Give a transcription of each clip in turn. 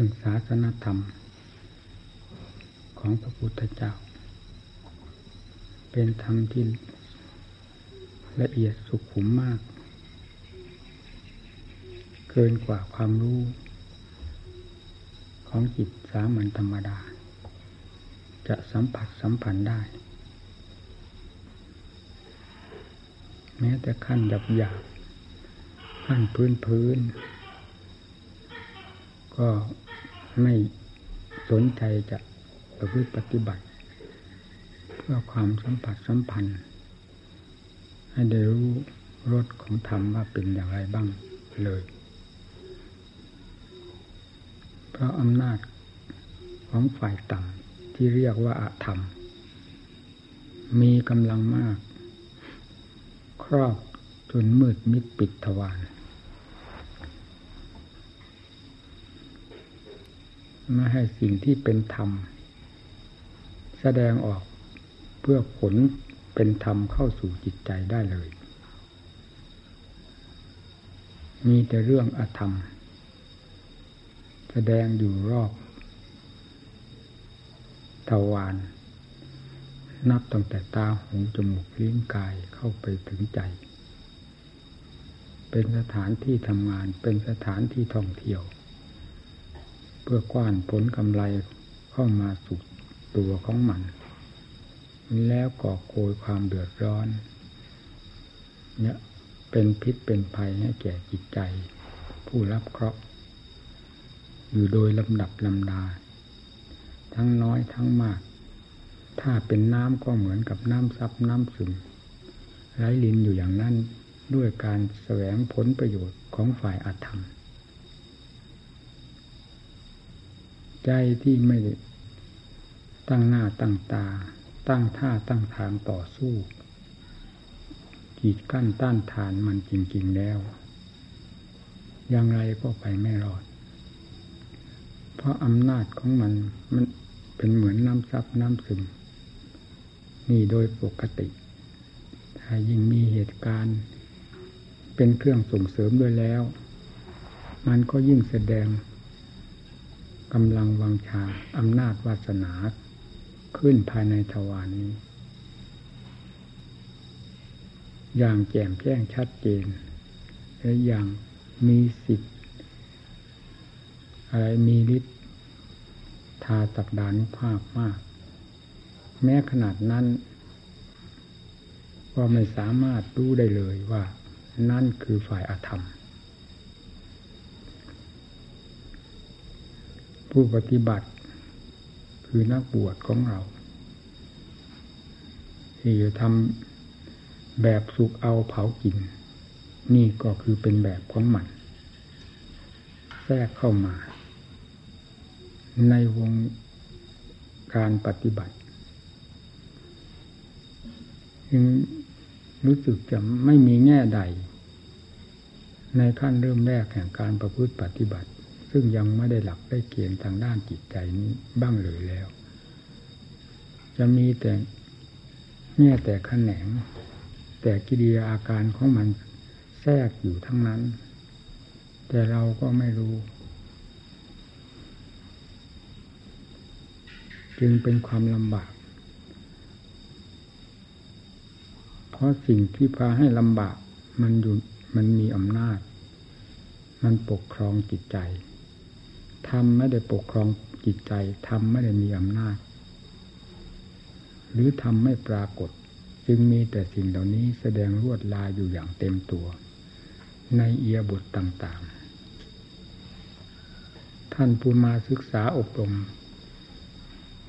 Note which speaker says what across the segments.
Speaker 1: รื่งศาสนธรรม ของพระพุทธเจ้า เป็นธรรมที่ละเอียดสุขุมมาก เกินกว่าความรู้ ของจิตสามัญธรรมดา จะสัมผัสสัมพันธ์ได้ แม้แต่ขั้นหยาบหยาบขั้นพื้นพื้น ก็ไม่สนใจจะประพฤติปฏิบัติ เพื่อความสัมผัสสัมพันธ์ ให้ได้รู้รสของธรรมว่าเป็นอย่างไรบ้างเลย เพราะอำนาจของฝ่ายต่ำที่เรียกว่าอาธรรม มีกำลังมาก ครอบจนมืดมิดปิดทวาร ไม่ให้สิ่งที่เป็นธรรม แสดงออกเพื่อผลเป็นธรรมเข้าสู่จิตใจได้เลย มีแต่เรื่องอธรรม แสดงอยู่รอบทวารนับตั้งแต่ตาหูจมูกลิ้นกายเข้าไปถึงใจ เป็นสถานที่ทำงานเป็นสถานที่ท่องเที่ยว เพื่อกว้านผลกำไรเข้ามาสู่ตัวของมัน แล้วก่อโกยความเดือดร้อน เนี่ยเป็นพิษเป็นภัยให้แก่จิตใจ ผู้รับเคราะห์อยู่โดยลำดับลำดา ทั้งน้อยทั้งมาก ถ้าเป็นน้ำก็เหมือนกับน้ำซับน้ำซึมไร้ลินอยู่อย่างนั้นด้วยการแสวงผลประโยชน์ของฝ่ายอาธรรม ใจที่ไม่ตั้งหน้าตั้งตา ตั้งท่าตั้งทางต่อสู้กีดกั้นต้านทานมันจริง ๆแล้ว อย่างไรก็ไปไม่รอด เพราะอำนาจของมันมันเป็นเหมือนน้ำซับน้ำซึมนี่โดยปกติ ถ้ายิ่งมีเหตุการณ์ เป็นเครื่องส่งเสริมด้วยแล้ว มันก็ยิ่งแสดง กำลังวังชาอำนาจวาสนาขึ้นภายในทวารนี้ อย่างแจ่มแจ้งชัดเจน และอย่างมีสิทธิ์อะไรมีฤทธิ์ทาตักดานุภาพมาก แม้ขนาดนั้น ก็ไม่สามารถรู้ได้เลยว่า นั่นคือฝ่ายอาธรรม ผู้ปฏิบัติ คือนักบวชของเรา ที่จะทำแบบสุกเอาเผากิน นี่ก็คือเป็นแบบของมัน แทรกเข้ามา ในวงการปฏิบัติยังรู้สึกจะไม่มีแง่ใด ในขั้นเริ่มแรกแห่งการประพฤติปฏิบัติ ซึ่งยังไม่ได้หลักได้เกณฑ์ทางด้านจิตใจนี้บ้างเลยแล้ว จะมีแต่แง่แต่ขแขนง แต่กิริยาอาการของมันแทรกอยู่ทั้งนั้น แต่เราก็ไม่รู้ จึงเป็นความลำบาก เพราะสิ่งที่พาให้ลำบากมันอยู่มันมีอำนาจ มันปกครองจิตใจ ทำไม่ได้ปกครองจิตใจทำไม่ได้มีอำนาจ หรือทำไม่ปรากฏ จึงมีแต่สิ่งเหล่านี้แสดงรวดลายอยู่อย่างเต็มตัว ในเอียบทต่างๆ ท่านผู้มาศึกษาอบรม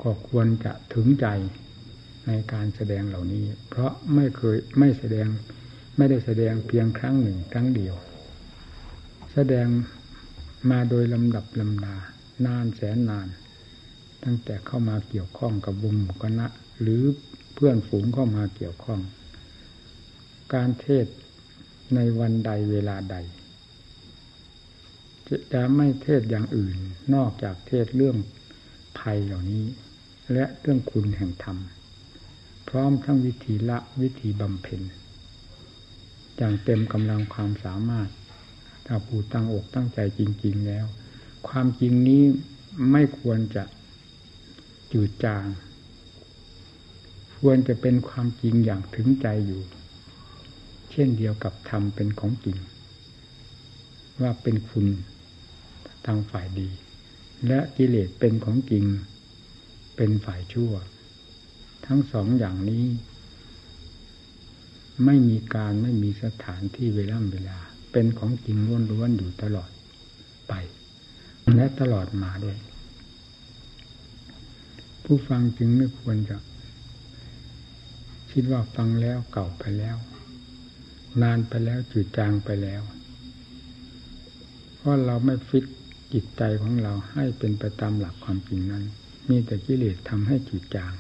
Speaker 1: ก็ควรจะถึงใจในการแสดงเหล่านี้ เพราะไม่เคยไม่แสดงไม่ได้แสดงเพียงครั้งหนึ่งครั้งเดียว แสดง มาโดยลำดับลำดานานแสนนาน ตั้งแต่เข้ามาเกี่ยวข้องกับวงหมู่คณะ หรือเพื่อนฝูงเข้ามาเกี่ยวข้อง การเทศในวันใดเวลาใด จะไม่เทศอย่างอื่น นอกจากเทศเรื่องภัยเหล่านี้ และเรื่องคุณแห่งธรรม พร้อมทั้งวิธีละวิธีบำเพ็ญอย่างเต็มกำลังความสามารถ ถ้าผู้ตั้งอกตั้งใจจริง ๆแล้ว ความจริงนี้ไม่ควรจะจืดจาง ควรจะเป็นความจริงอย่างถึงใจอยู่ เช่นเดียวกับธรรมเป็นของจริง ว่าเป็นคุณทางฝ่ายดี และกิเลสเป็นของจริง เป็นฝ่ายชั่ว ทั้งสองอย่างนี้ ไม่มีการไม่มีสถานที่เวลาเวลา เป็นของจริงล้วนๆอยู่ตลอดไป และตลอดมาด้วย ผู้ฟังจึงไม่ควรจะ คิดว่าฟังแล้วเก่าไปแล้ว นานไปแล้วจืดจางไปแล้ว เพราะเราไม่ฟิตจิตใจของเราให้เป็นไปตามหลักความจริงนั้น มีแต่กิเลสทำให้จืดจาง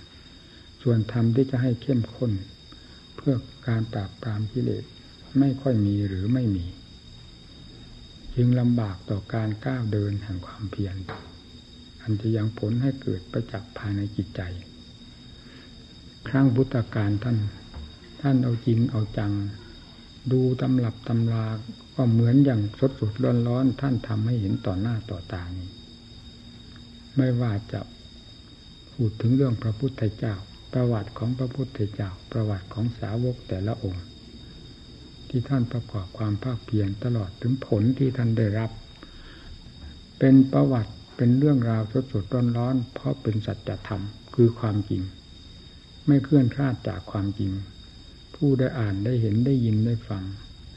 Speaker 1: ส่วนธรรมที่จะให้เข้มข้น เพื่อการปราบปรามกิเลสไม่ค่อยมีหรือไม่มี จึงลำบากต่อการก้าวเดินแห่งความเพียรอันจะยังผลให้เกิดประจักษ์ภายในจิตใจ ครั้งพุทธการท่าน ท่านเอาจริงเอาจัง ดูตำรับตำราก็เหมือนอย่างสดสดร้อนร้อนท่านทำให้เห็นต่อหน้าต่อตานี้ ไม่ว่าจะพูดถึงเรื่องพระพุทธเจ้า ประวัติของพระพุทธเจ้า ประวัติของสาวกแต่ละองค์ ที่ท่านประกอบความภาคเพียรตลอดถึงผลที่ท่านได้รับ เป็นประวัติเป็นเรื่องราวสดสดร้อนร้อนเพราะเป็นสัจธรรมคือความจริง ไม่เคลื่อนคลาดจากความจริง ผู้ได้อ่านได้เห็นได้ยินได้ฟัง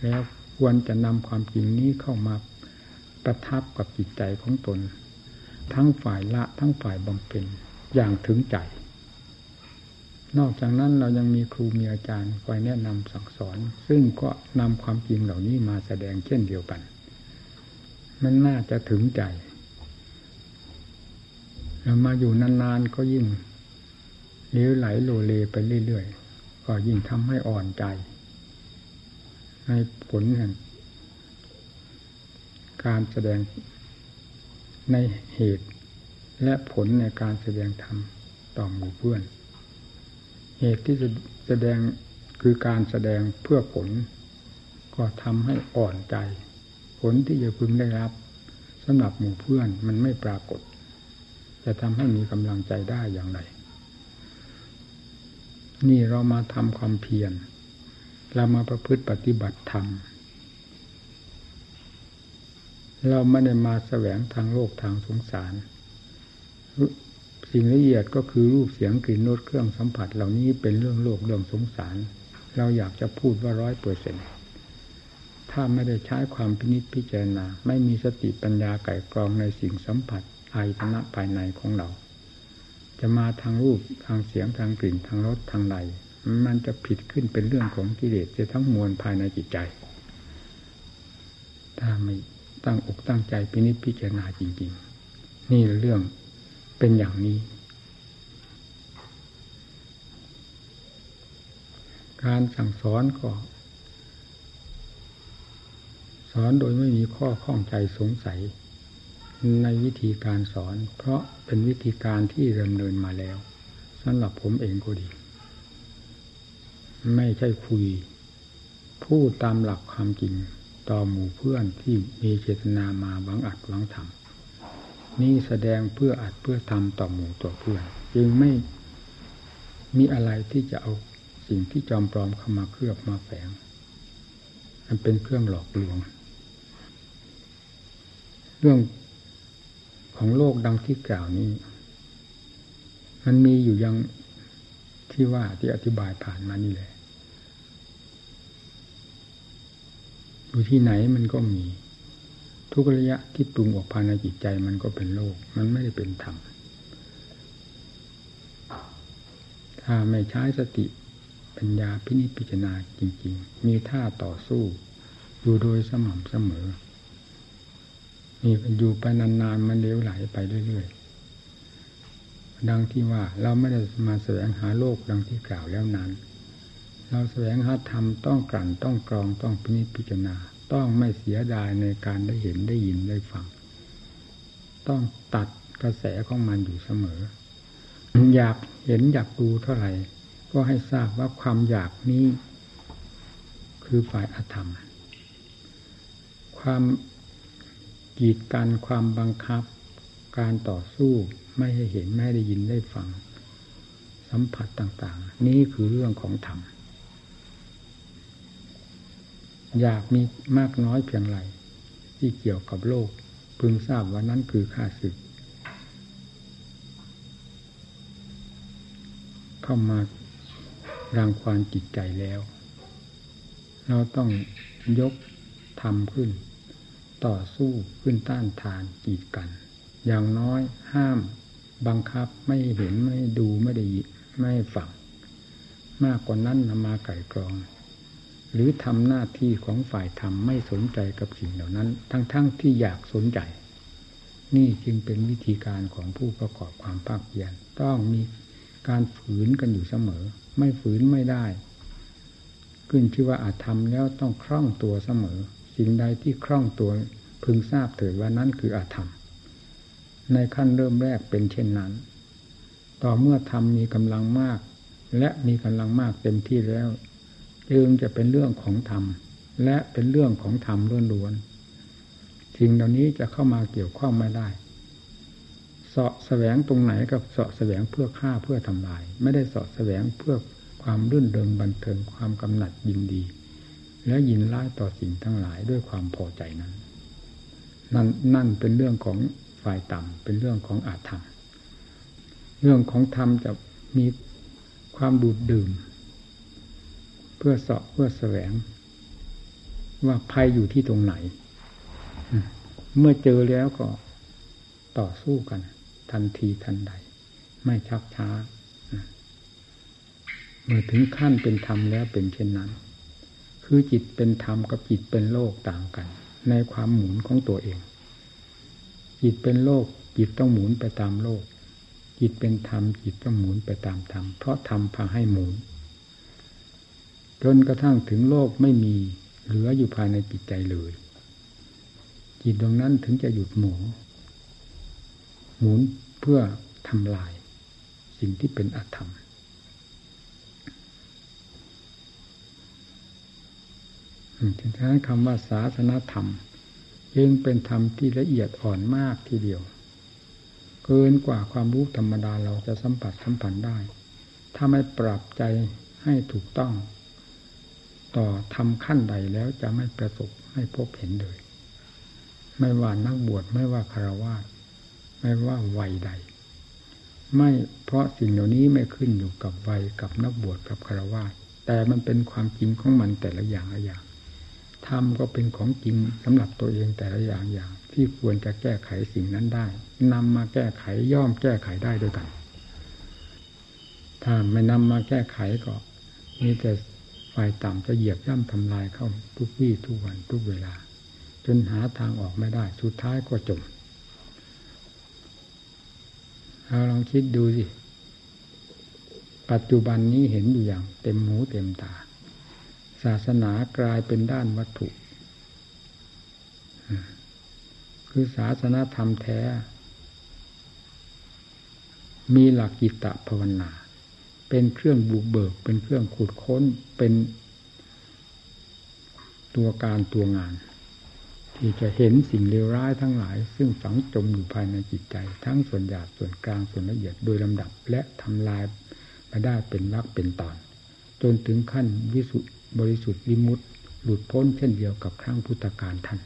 Speaker 1: แล้วควรจะนำความจริงนี้เข้ามาประทับกับจิตใจของตน ทั้งฝ่ายละทั้งฝ่ายบำเพ็ญอย่างถึงใจ นอกจากนั้นเรายังมีครูมีอาจารย์คอยแนะนำสั่งสอน ซึ่งก็นำความจริงเหล่านี้มาแสดงเช่นเดียวกัน มันน่าจะถึงใจเรามาอยู่นานๆก็ยิ่งเลี้ยวไหลโลเลไปเรื่อยๆ ก็ยิ่งทำให้อ่อนใจ ในผลแห่งการแสดงในเหตุและผลในการแสดงธรรมต่อหมู่เพื่อน เหตุที่จะแสดงคือการแสดงเพื่อผล ก็ทำให้อ่อนใจ ผลที่จะพึงได้รับสำหรับหมู่เพื่อนมันไม่ปรากฏ จะทำให้มีกำลังใจได้อย่างไร นี่เรามาทำความเพียรเรามาประพฤติปฏิบัติธรรมเราไม่ได้มาแสวงทางโลกทางสงสาร สิ่งละเอียดก็คือรูปเสียงกลิ่นรสเครื่องสัมผัสเหล่านี้เป็นเรื่องโลกเรื่องสงสาร เราอยากจะพูดว่าร้อยเปอร์เซ็นถ้าไม่ได้ใช้ความพินิจพิจารณา ไม่มีสติปัญญาไก่กรองในสิ่งสัมผัสอายตนะภายในของเรา จะมาทางรูปทางเสียงทางกลิ่นทางรสทางไหลมันจะผิดขึ้นเป็นเรื่องของกิเลสจะทั้งมวลภายในจิตใจ ถ้าไม่ตั้งอกตั้งใจพินิจพิจารณาจริง ๆ นี่เรื่อง เป็นอย่างนี้ การสั่งสอนก็ สอนโดยไม่มีข้อข้องใจสงสัย ในวิธีการสอน เพราะเป็นวิธีการที่ดำเนินมาแล้วสำหรับผมเองก็ดี ไม่ใช่คุย พูดตามหลักความจริงต่อหมู่เพื่อนที่มีเจตนามาหวังอัดหวังทำ นี่แสดงเพื่ออัดเพื่อทำต่อหมู่ต่อเพื่อนจึงไม่มีอะไรที่จะเอาสิ่งที่จอมปลอมเข้ามาเคลือบมาแฝงมันเป็นเครื่องหลอกลวง เรื่องของโลกดังที่กล่าวนี้ มันมีอยู่ยังที่ว่าที่อธิบายผ่านมานี่แหละอยู่ที่ไหนมันก็มี ทุกระยะที่ปรุงออกภายในจิตใจมันก็เป็นโลก มันไม่ได้เป็นธรรม ถ้าไม่ใช้สติปัญญาพินิจพิจารณาจริง ๆ มีท่าต่อสู้ อยู่โดยสม่ำเสมอนี่อยู่ไปนานๆ มันเลี้ยวไหลไปเรื่อยๆ ดังที่ว่าเราไม่ได้มาแสวงหาโลกดังที่กล่าวแล้วนั้น เราแสวงหาธรรมต้องกลั่นต้องกรองต้องพินิจพิจารณา ต้องไม่เสียดายในการได้เห็นได้ยินได้ฟัง ต้องตัดกระแสของมันอยู่เสมอ อยากเห็นอยากดูเท่าไหร่ ก็ให้ทราบว่าความอยากนี้ คือฝ่ายอธรรม ความกีดกันความบังคับ การต่อสู้ไม่ให้เห็นไม่ได้ยินได้ฟัง สัมผัสต่าง ๆ นี่คือเรื่องของธรรม อยากมีมากน้อยเพียงไรที่เกี่ยวกับโลก พึงทราบว่านั้นคือข้าศึก เข้ามารังควานจิตใจแล้ว เราต้องยกทำขึ้น ต่อสู้ขึ้นต้านทานกีดกัน อย่างน้อยห้ามบังคับไม่เห็นไม่ดูไม่ได้ไม่ฟังมากกว่านั้นนำมาไก่กรอง หรือทำหน้าที่ของฝ่ายธรรมไม่สนใจกับสิ่งเหล่านั้น ทั้งๆทที่อยากสนใจ นี่จึงเป็นวิธีการของผู้ประกอบความภาคเพียรต้องมีการฝืนกันอยู่เสมอ ไม่ฝืนไม่ได้ ขึ้นชื่อว่าอาจทำแล้วต้องคล่องตัวเสมอ สิ่งใดที่คล่องตัวพึงทราบเถิดว่านั้นคืออาธรรม ในขั้นเริ่มแรกเป็นเช่นนั้น ต่อเมื่อธรรมมีกำลังมาก และมีกำลังมากเต็มที่แล้ว จึงจะเป็นเรื่องของธรรม และเป็นเรื่องของธรรมล้วนๆสิ่งเหล่านี้จะเข้ามาเกี่ยวข้องไม่ได้เสาะแสวงตรงไหนกับเสาะแสวงเพื่อฆ่าเพื่อทำลาย ไม่ได้เสาะแสวงเพื่อความรื่นเริงบันเทิงความกำหนัดยินดี และยินร้ายต่อสิ่งทั้งหลายด้วยความพอใจนั้น นั่นนั่นเป็นเรื่องของฝ่ายต่ำเป็นเรื่องของอาธรรม เรื่องของธรรมจะมีความดูดดื่ม พื่อเสาะเพื่อแสวง ว่าภัยอยู่ที่ตรงไหน เมื่อเจอแล้วก็ต่อสู้กัน ทันทีทันใด ไม่ชักช้าเมื่อถึงขั้นเป็นธรรมแล้วเป็นเช่นนั้น คือจิตเป็นธรรมกับจิตเป็นโลกต่างกัน ในความหมุนของตัวเอง จิตเป็นโลก จิตต้องหมุนไปตามโลก จิตเป็นธรรมจิตต้องหมุนไปตามธรรมเพราะธรรมพาให้หมุน จนกระทั่งถึงโลกไม่มีเหลืออยู่ภายในจิตใจเลย จิตตรงนั้นถึงจะหยุดหมุนหมุนเพื่อทำลาย สิ่งที่เป็นอธรรม ถึงฉะนั้นคำว่าศาสนาธรรมยังเป็นธรรมที่ละเอียดอ่อนมากทีเดียว เกินกว่าความรู้ธรรมดาเราจะสัมผัสสัมพันธ์ได้ ถ้าไม่ปรับใจให้ถูกต้อง ต่อทำขั้นใดแล้วจะไม่ประสบไม่พบเห็นเลย ไม่ว่านักบวชไม่ว่าคารวะไม่ว่าวัยใด ไม่เพราะสิ่งเหล่านี้ไม่ขึ้นอยู่กับวัยกับนักบวชกับคารวะแต่มันเป็นความจริงของมันแต่ละอย่างละอย่างทำก็เป็นของจริงสำหรับตัวเองแต่ละอย่างอย่าง ที่ควรจะแก้ไขสิ่งนั้นได้นำมาแก้ไขย่อมแก้ไขได้ด้วยกัน ถ้าไม่นำมาแก้ไขก็มีแต่ ฝ่ายต่ำจะเหยียบย่ำทำลายเข้าทุกวี่ทุกวันทุกเวลา จนหาทางออกไม่ได้ สุดท้ายก็จมเราลองคิดดูสิ ปัจจุบันนี้เห็นอยู่อย่าง เต็มหูเต็มตา ศาสนากลายเป็นด้านวัตถุ คือศาสนาธรรมแท้ มีหลักกิตตภาวนา เป็นเครื่องบุกเบิก เป็นเครื่องขุดค้นเป็นตัวการตัวงาน ที่จะเห็นสิ่งเลวร้ายทั้งหลาย ซึ่งฝังจมอยู่ภายในจิตใจ ทั้งส่วนหยาบส่วนกลางส่วนละเอียดโดยลำดับ และทำลายไปได้เป็นวักเป็นตอน จนถึงขั้นวิสุทธิบริสุทธิ์วิมุตติหลุดพ้นเช่นเดียวกับครั้งพุทธกาลท่าน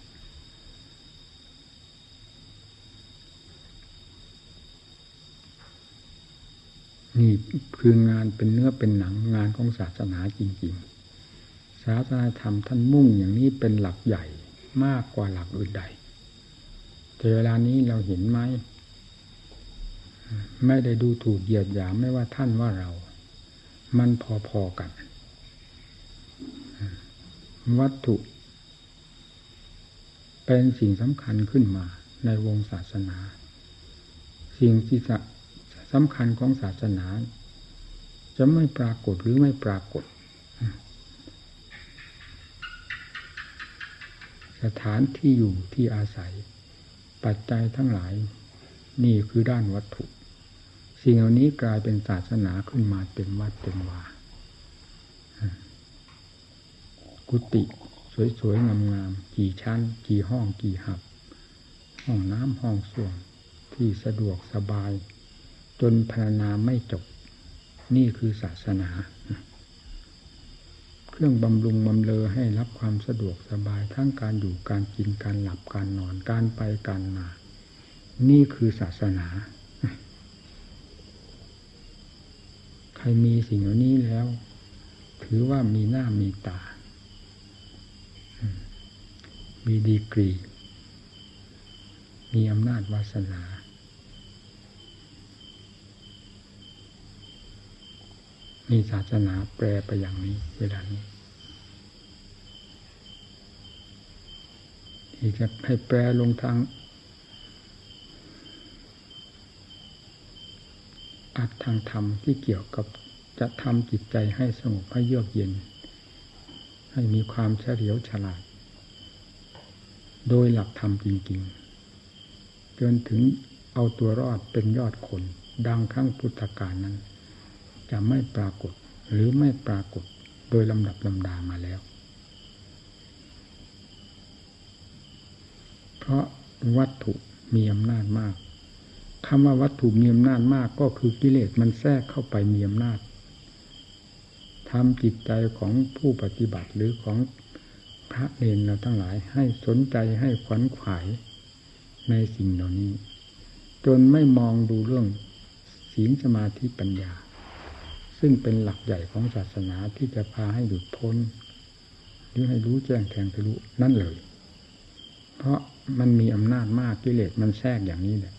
Speaker 1: นี่คืองานเป็นเนื้อเป็นหนังงานของศาสนาจริง ๆ ศาสนาธรรมท่านมุ่งอย่างนี้เป็นหลักใหญ่มากกว่าหลักอื่นใดแต่เวลานี้เราเห็นไหม ไม่ได้ดูถูกเหยียดหยามไม่ว่าท่านว่าเรา มันพอๆกัน วัตถุ เป็นสิ่งสำคัญขึ้นมาในวงศาสนา สิ่งที่ สำคัญของศาสนา จะไม่ปรากฏหรือไม่ปรากฏ สถานที่อยู่ที่อาศัย ปัจจัยทั้งหลาย นี่คือด้านวัตถุ สิ่งเหล่านี้กลายเป็นศาสนาขึ้นมาเต็มวัดเต็มวากุฏิสวยๆงามๆกี่ชั้น กี่ห้องกี่หับ ห้องน้ำห้องส้วมที่สะดวกสบาย จนพรรณนาไม่จบ นี่คือศาสนา เครื่องบำรุงบำเลอให้รับความสะดวกสบายทั้งการอยู่การกินการหลับการนอนการไปการมา นี่คือศาสนา ใครมีสิ่งเหล่านี้แล้ว ถือว่ามีหน้ามีตา มีดีกรี มีอำนาจวาสนา มีศาสนาแปลไปอย่างนี้ เวลานี้ที่จะให้แปลลงทางอัดทางธรรมที่เกี่ยวกับจะทำจิตใจให้สงบให้เยือกเย็น ให้มีความเฉลียวฉลาด โดยหลักธรรมจริงๆจนถึงเอาตัวรอดเป็นยอดคน ดังครั้งพุทธกาลนั้น จะไม่ปรากฏหรือไม่ปรากฏโดยลำดับลำดามาแล้ว เพราะวัตถุมีอำนาจมากคำว่าวัตถุมีอำนาจมากก็คือกิเลสมันแทรกเข้าไปมีอำนาจทำจิตใจของผู้ปฏิบัติหรือของพระเนรเราทั้งหลายให้สนใจให้ขวัญขวายในสิ่งเหล่านี้ จนไม่มองดูเรื่องศีลสมาธิปัญญา ซึ่งเป็นหลักใหญ่ของศาสนาที่จะพาให้หลุดพ้น หรือให้รู้แจ้งแทงทะลุนั่นเลย เพราะมันมีอำนาจมากกิเลสมันแทรกอย่างนี้แหละ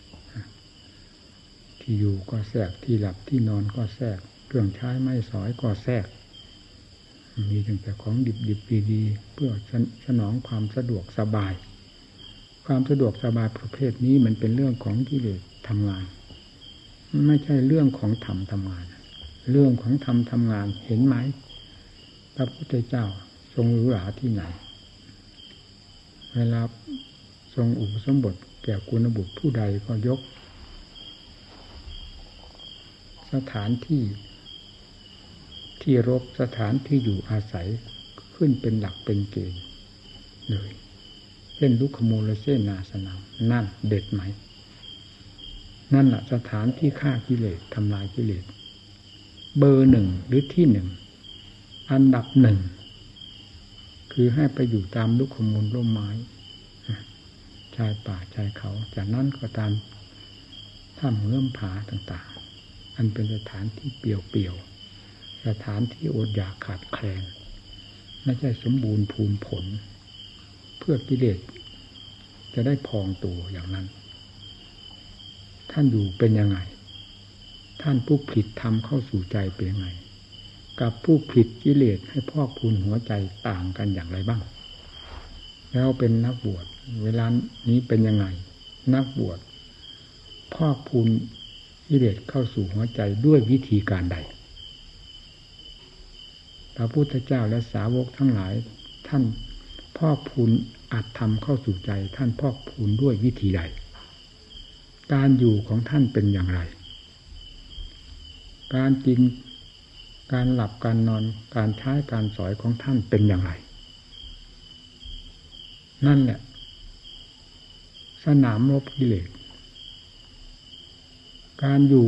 Speaker 1: ที่อยู่ก็แทรกที่หลับที่นอนก็แทรกเครื่องใช้ไม่สอยก็แทรก มีตั้งแต่ของดิบดิบดีๆเพื่อสนองความสะดวกสบาย ความสะดวกสบายประเภทนี้มันเป็นเรื่องของกิเลสทำงาน ไม่ใช่เรื่องของธรรมทำงาน เรื่องของธรรมทำงานเห็นไหมพระพุทธเจ้าทรงรู้หลาที่ไหน เวลาทรงอุปสมบทแก่กุณบุตรผู้ใดก็ยก สถานที่ที่รบสถานที่อยู่อาศัยขึ้นเป็นหลักเป็นเกณฑ์เลยเช่นลุกขโมลเซนาสนามนั่นเด็ดไหม นั่นแหละสถานที่ฆ่ากิเลสทำลายกิเลส เบอร์หนึ่งหรือที่หนึ่ง อันดับหนึ่ง คือให้ไปอยู่ตามลุกขมูลร่มไม้ชายป่าชายเขา จากนั้นก็ตามถ้ำเงื่อมผาต่าง ๆ อันเป็นสถานที่เปี่ยวๆสถานที่อดอยากขาดแคลนไม่ใช่สมบูรณ์ภูมิผล เพื่อกิเลสจะได้พองตัวอย่างนั้น ท่านอยู่เป็นยังไง ท่านผู้ผิดทำเข้าสู่ใจเป็นยังไง กับผู้ผิดกิเลสให้พ่อพูนหัวใจต่างกันอย่างไรบ้าง แล้วเป็นนักบวชเวลานี้เป็นยังไง นักบวชพ่อพูนกิเลสเข้าสู่หัวใจด้วยวิธีการใดพระพุทธเจ้าและสาวกทั้งหลายท่านพ่อพูนอัดทำเข้าสู่ใจ ท่านพ่อพูนด้วยวิธีใดการอยู่ของท่านเป็นอย่างไร การกิน การหลับการนอน การใช้การสอยของท่านเป็นอย่างไร นั่นแหละ สนามรบกิเลสการอยู่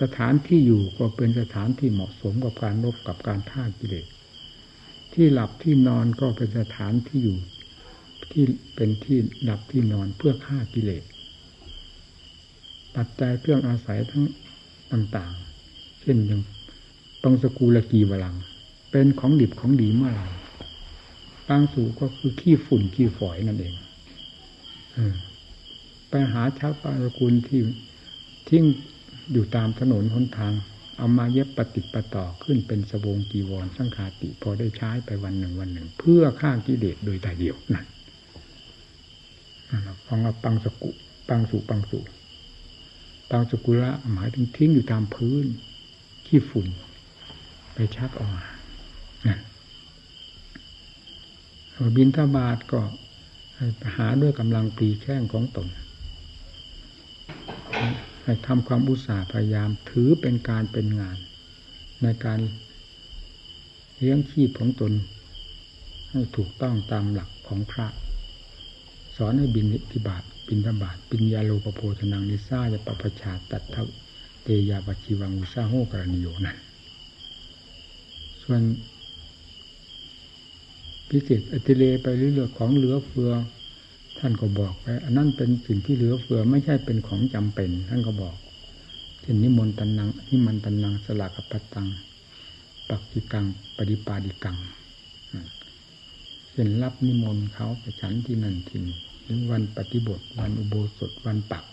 Speaker 1: สถานที่อยู่ก็เป็นสถานที่เหมาะสมกับการรบกับการท่ากิเลส ที่หลับที่นอนก็เป็นสถานที่อยู่ ที่เป็นที่หลับที่นอนเพื่อฆ่ากิเลส ปัจจัยเครื่องอาศัยทั้งต่างๆ ช่นอย่างตองสกูลกีวลัง เป็นของดิบของดีเมื่อไหร่บางสูก็คือขี้ฝุ่นขี้ฝอยนั่นเองไปหาชาวปางสกุลที่ทิ้งอยู่ตามถนนหนทาง เอามาเย็บปฏิปต่อขึ้นเป็นสบงกีวรสังขาติ พอได้ใช้ไปวันหนึ่งวันหนึ่ง เพื่อฆ่ากิเลสโดยแต่เดียวนั่นฟังว่าปังสกุปังสุปังสุปังสกุละหมายถึงทิ้งอยู่ตามพื้น ขี้ฝุ่น ไปชักออกมาบินทบาทก็หาด้วยกำลังปีแข้งของตนให้ทำความอุตสาห์พยายามถือเป็นการเป็นงาน ในการเลี้ยงชีพของตน ให้ถูกต้องตามหลักของพระ สอนให้บินทิบาทบินธบาตปิญญาโลปโพชนังนิซ่าจะปปชาตัดท เตยาปชีวังอุซาโหกรณิโยนั่นส่วนพิเศษอติเลไปเรื่อยๆของเหลือเฟือ ท่านก็บอกไปอันนั้นเป็นสิ่งที่เหลือเฟือไม่ใช่เป็นของจำเป็น ท่านก็บอกเช่นนิมนต์ตันนังนิมันตันนังสลากปัตตังปักจิกังปฏิปาดิกังเช่นรับนิมนต์เขาไปฉันที่นั่นที่นี่หรือวันปฏิบทวันอุโบสถวันปัก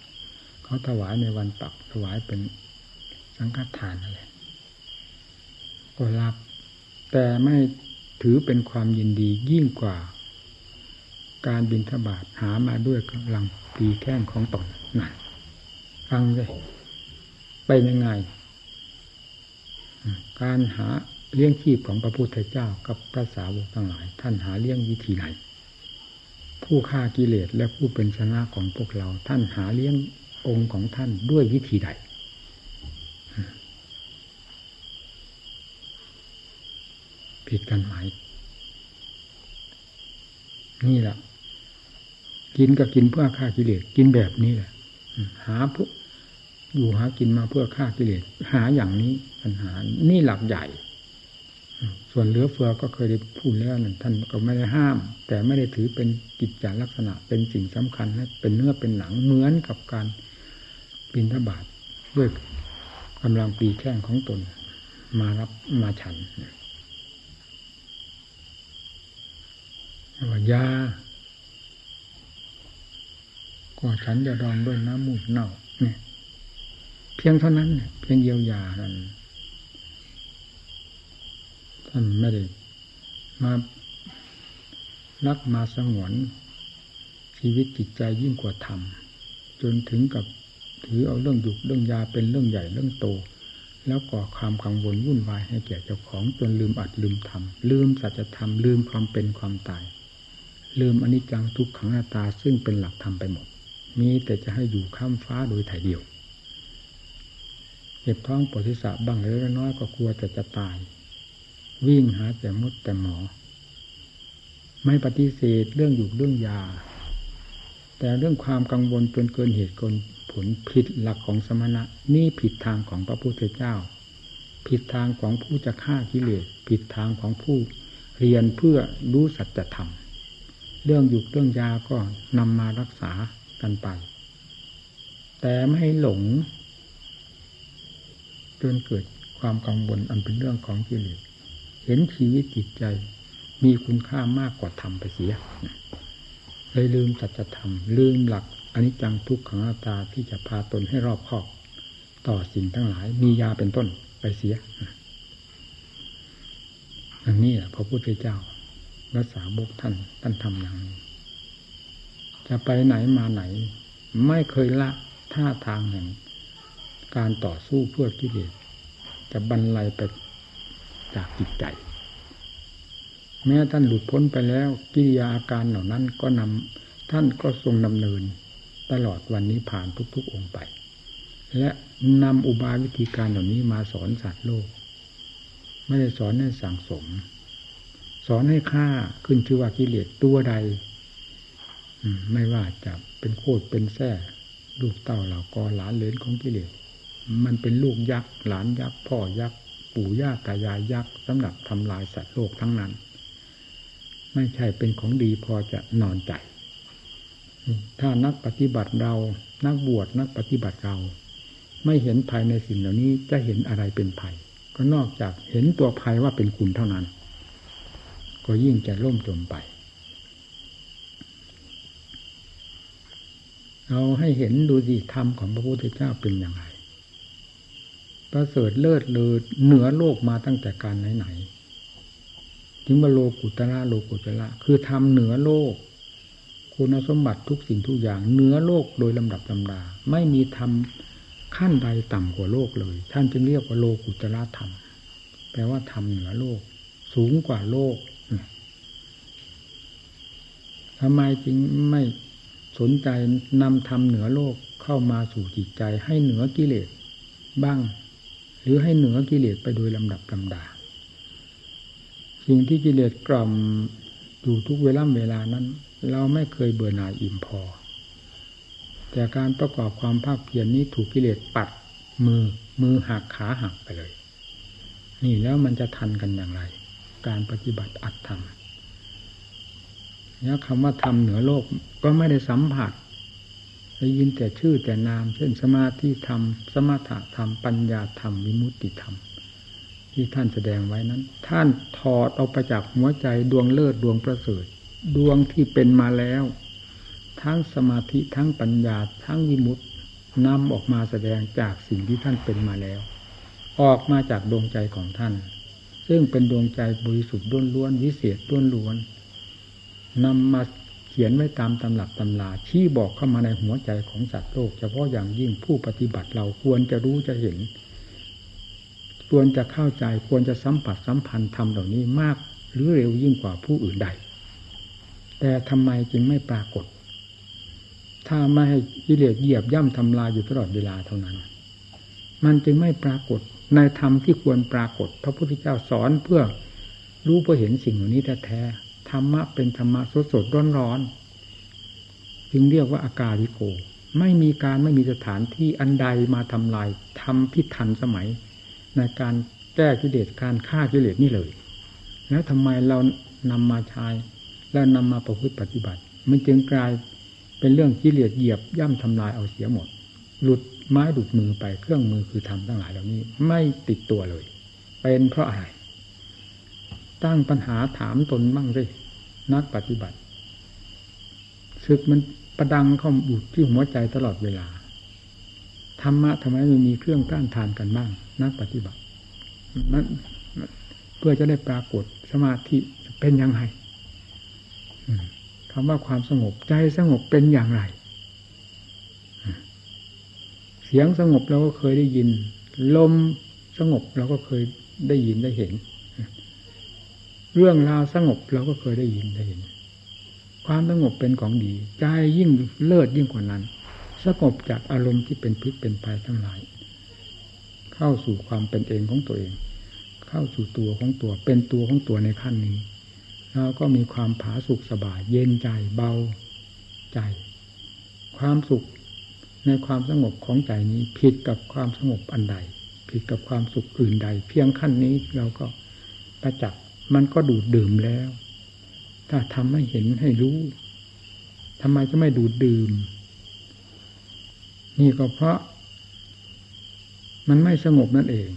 Speaker 1: เขาถวายในวันปักถวายเป็นสังฆทานอะไรก็รับ แต่ไม่ถือเป็นความยินดียิ่งกว่า การบินทบาทหามาด้วยกำลังปีแข้งของตนนั่นฟังเลยไปยังไง การหาเลี้ยงชีพของพระพุทธเจ้ากับพระสาวกทั้งหลาย ท่านหาเลี้ยงวิธีไหน ผู้ฆ่ากิเลสและผู้เป็นชนะของพวกเรา ท่านหาเลี้ยง องค์ของท่านด้วยวิธีใด ผิดกันไหม นี่แหละ กินก็กินเพื่อฆ่ากิเลสกินแบบนี้แหละ หาผู้อยู่หากินมาเพื่อฆ่ากิเลสหาอย่างนี้ปัญหา นี่หลักใหญ่ ส่วนเหลือเฟือก็เคยได้พูดแล้วนั่นท่านก็ไม่ได้ห้าม แต่ไม่ได้ถือเป็นกิจจาลักษณะเป็นสิ่งสำคัญให้เป็นเนื้อเป็นหนังเหมือนกับการ ปินทบาทด้วยกำลังปีแข้งของตน มารับมาฉันว่ายาก็ฉันจะดองด้วยน้ำมูดเน่าเนี่ยเพียงเท่านั้นเพียงเยียวยานั้นท่านไม่ได้มารักมาสงวนชีวิตจิตใจยิ่งกว่าธรรม จนถึงกับ ถือเอาเรื่องหยุกเรื่องยาเป็นเรื่องใหญ่เรื่องโต แล้วก่อความกังวลวุ่นวายให้แก่เจ้าของจนลืมอัดลืมทำลืมสัจธรรมลืมความเป็นความตาย ลืมอนิจจังทุกขังหน้าตาซึ่งเป็นหลักธรรมไปหมด มีแต่จะให้อยู่ข้ามฟ้าโดยถ่ายเดียวเจ็บท้องปวดศีรษะบ้างเล็กน้อยก็กลัวแต่จะตาย วิ่งหาแต่มดแต่หมอ ไม่ปฏิเสธเรื่องอยู่เรื่องยาแต่เรื่องความกังวลจนเกินเหตุเกิน ผลผิดหลักของสมณะนี่ผิดทางของพระพุทธเจ้า ผิดทางของผู้จะฆ่ากิเลสผิดทางของผู้เรียนเพื่อรู้สัจธรรม เรื่องอยู่เรื่องยาก็นำมารักษากันไป แต่ไม่ให้หลงจนเกิดความกังวลอันเป็นเรื่องของกิเลสเห็นชีวิตจิตใจมีคุณค่ามากกว่าธรรมไปเสียเลยลืมสัจธรรม ลืมหลัก อนิจจังทุกขังอาตตาที่จะพาตนให้รอบคอบ ต่อสิ่งทั้งหลาย มียาเป็นต้นไปเสียอันนี้แหละพระพุทธเจ้ารักษาบกท่านท่านทำอย่างนี้จะไปไหนมาไหน ไม่เคยละท่าทางแห่งการต่อสู้เพื่อกิเลสจะบรรลัยไปจากจิตใจ แม้ท่านหลุดพ้นไปแล้ว กิริยาอาการเหล่านั้นก็นำท่านก็ทรงดำเนิน ตลอดวันนี้ผ่านทุกๆองค์ไป และนำอุบายวิธีการเหล่านี้มาสอนสัตว์โลก ไม่ได้สอนให้สั่งสม สอนให้ฆ่าขึ้นชื่อว่ากิเลสตัวใดไม่ว่าจะเป็นโคตรเป็นแท้ลูกเต้าเหล่ากอหลานเลนของกิเลสมันเป็นลูกยักษ์หลานยักษ์พ่อยักษ์ปู่ย่าตายายยักษ์สำหรับทำลายสัตว์โลกทั้งนั้น ไม่ใช่เป็นของดีพอจะนอนใจ ถ้านักปฏิบัติเรา นักบวชนักปฏิบัติเรา ไม่เห็นภัยในสิ่งเหล่านี้จะเห็นอะไรเป็นภัย ก็นอกจากเห็นตัวภัยว่าเป็นคุณเท่านั้น ก็ยิ่งจะล่มจมไปเราให้เห็นดูสิธรรมของพระพุทธเจ้าเป็นอย่างไรประเสริฐเลิศเลิศเหนือโลกมาตั้งแต่การไหนๆถึงมาโลกุตระโลกุตระคือทำเหนือโลก คุณสมบัติทุกสิ่งทุกอย่างเหนือโลกโดยลำดับลำดา ไม่มีทำขั้นใดต่ำกว่าโลกเลย ท่านจึงเรียกว่าโลกุตระธรรม แปลว่าทำเหนือโลก สูงกว่าโลกทำไมจึงไม่สนใจนำทำเหนือโลกเข้ามาสู่จิตใจให้เหนือกิเลสบ้าง หรือให้เหนือกิเลสไปโดยลำดับลำดา สิ่งที่กิเลสกล่อมอยู่ทุกเวลาเวลานั้น เราไม่เคยเบื่อหน่ายอิ่มพอ แต่การประกอบความภาคเพียรนนี้ถูกกิเลสปัดมือมือหักขาหักไปเลย นี่แล้วมันจะทันกันอย่างไร การปฏิบัติอัตธรรมแล้วคำว่าธรรมเหนือโลกก็ไม่ได้สัมผัสได้ยินแต่ชื่อแต่นาม เช่นสมาธิธรรม สมถะธรรม ปัญญาธรรม วิมุตติธรรม ที่ท่านแสดงไว้นั้น ท่านถอดออกไปจากหัวใจดวงเลิศดวงประเสริฐ ดวงที่เป็นมาแล้ว ทั้งสมาธิทั้งปัญญา ทั้งวิมุตตินำออกมาแสดงจากสิ่งที่ท่านเป็นมาแล้ว ออกมาจากดวงใจของท่าน ซึ่งเป็นดวงใจบริสุทธิ์ล้วนๆวิเศษล้วนๆนำมาเขียนไว้ตามตำหลักตำลาชี้บอกเข้ามาในหัวใจของสัตว์โลก เฉพาะอย่างยิ่งผู้ปฏิบัติเราควรจะรู้จะเห็น ควรจะเข้าใจควรจะสัมผัสสัมพันธ์ธรรมเหล่านี้มาก หรือเร็วยิ่งกว่าผู้อื่นใด แต่ทำไมจึงไม่ปรากฏ ถ้าไม่ให้กิเลสเหยียบย่ำทำลายอยู่ตลอดเวลาเท่านั้น มันจึงไม่ปรากฏในธรรมที่ควรปรากฏ พระพุทธเจ้าสอนเพื่อรู้เพื่อเห็นสิ่งเหล่านี้แท้ธรรมะเป็นธรรมะสดสดร้อนร้อนจึงเรียกว่าอากาลิโก ไม่มีการไม่มีสถานที่อันใดมาทำลายทำที่ทันสมัย ในการแก้กิเลสการฆ่ากิเลสนี่เลย แล้วทำไมเรานำมาใช้ แล้วนำมาประพฤติปฏิบัติ มันจึงกลายเป็นเรื่องกิเลสเหยียบย่ำทำลายเอาเสียหมด หลุดไม้หลุดมือไปเครื่องมือคือทำทั้งหลายเหล่านี้ ไม่ติดตัวเลย เป็นเพราะอะไร ตั้งปัญหาถามตนบ้างสินักปฏิบัติศึกมันประดังเข้าอยู่ที่หัวใจตลอดเวลาธรรมะทำไมไม่มีเครื่องต้านทานกันบ้าง นักปฏิบัตินั้นเพื่อจะได้ปรากฏสมาธิเป็นยังไง คำว่าความสงบใจสงบเป็นอย่างไร เสียงสงบเราก็เคยได้ยิน ลมสงบเราก็เคยได้ยินได้เห็น เรื่องราวสงบเราก็เคยได้ยินได้เห็น ความสงบเป็นของดี ใจยิ่งเลิศยิ่งกว่านั้น สงบจากอารมณ์ที่เป็นพิษเป็นภัยทั้งหลาย เข้าสู่ความเป็นเองของตัวเอง เข้าสู่ตัวของตัวเป็นตัวของตัวในขั้นนี้ เราก็มีความผาสุกสบายเย็นใจเบาใจ ความสุขในความสงบของใจนี้ผิดกับความสงบอันใด ผิดกับความสุขอื่นใด เพียงขั้นนี้เราก็ประจักษ์มันก็ดูดดื่มแล้ว ถ้าทำให้เห็นให้รู้ทำไมจะไม่ดูดดื่ม นี่ก็เพราะ มันไม่สงบนั่นเอง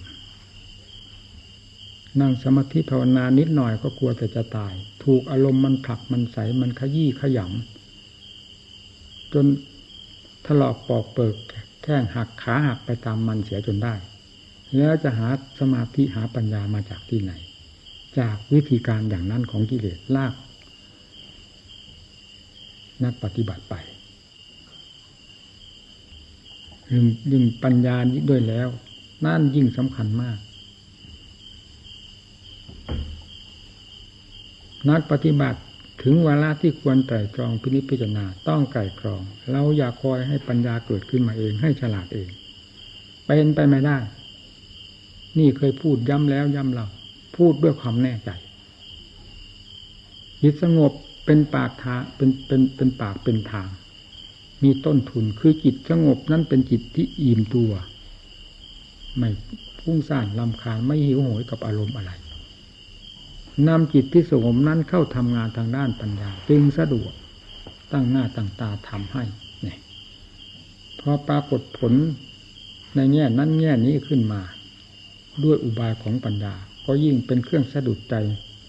Speaker 1: นั่งสมาธิภาวนานิดหน่อยก็กลัวแต่จะตาย ถูกอารมณ์มันผลักมันใสมันขยี้ขยำจนถลอกปอกเปิกแข้งหักขาหักไปตามมันเสียจนได้ แล้วจะหาสมาธิหาปัญญามาจากที่ไหน จากวิธีการอย่างนั้นของกิเลสลาก นักปฏิบัติไปยิ่งปัญญาด้วยแล้ว นั่นยิ่งสำคัญมาก นักปฏิบัติถึงเวลาที่ควรไตรตรองพินิจพิจารณาต้องไก่กรอง เราอย่าคอยให้ปัญญาเกิดขึ้นมาเองให้ฉลาดเองเป็นไปไม่ได้ นี่เคยพูดย้ำแล้วย้ำเล่าพูดด้วยความแน่ใจจิตสงบเป็นปากทาเป็นเป็นเป็นปากเป็นทาง มีต้นทุนคือจิตสงบนั้นเป็นจิตที่อิ่มตัว ไม่พุ่งซ่านลำคาญไม่หิวโหยกับอารมณ์อะไร นำจิตที่สงบนั้นเข้าทำงานทางด้านปัญญาจึงสะดวกตั้งหน้าตั้งตาทำให้เนี่ยพอปรากฏผลในแง่นั้นแง่นี้ขึ้นมา ด้วยอุบายของปัญญา ก็ยิ่งเป็นเครื่องสะดุดใจ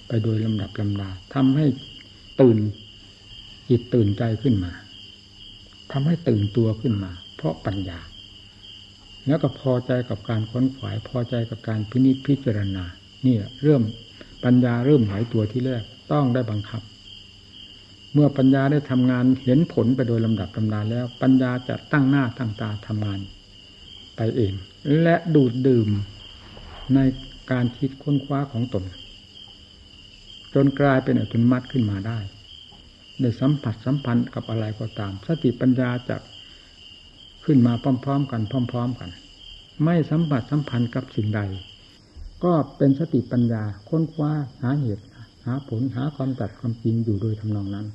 Speaker 1: ไปโดยลำดับลำดาทำให้ตื่นจิตตื่นใจขึ้นมาทำให้ตื่นตัวขึ้นมา เพราะปัญญา แล้วก็พอใจกับการค้นขวายพอใจกับการพินิจพิจารณานี่เริ่ม ปัญญาเริ่มหายตัวที่แรกต้องได้บังคับ เมื่อปัญญาได้ทำงานเห็นผลไปโดยลำดับลำดาแล้ว ปัญญาจะตั้งหน้าตั้งตาทำงานไปเอง และดูดดื่มในการคิดค้นคว้าของตน จนกลายเป็นอัตโนมัติขึ้นมาได้ในสัมผัสสัมพันธ์กับอะไรก็ตาม สติปัญญาจะขึ้นมาพร้อม ๆ กันพร้อม ๆ กัน ไม่สัมผัสสัมพันธ์กับสิ่งใด ก็เป็นสติปัญญาค้นคว้าหาเหตุ หาผลหาความตัดความจริงอยู่โดยทำนองนั้น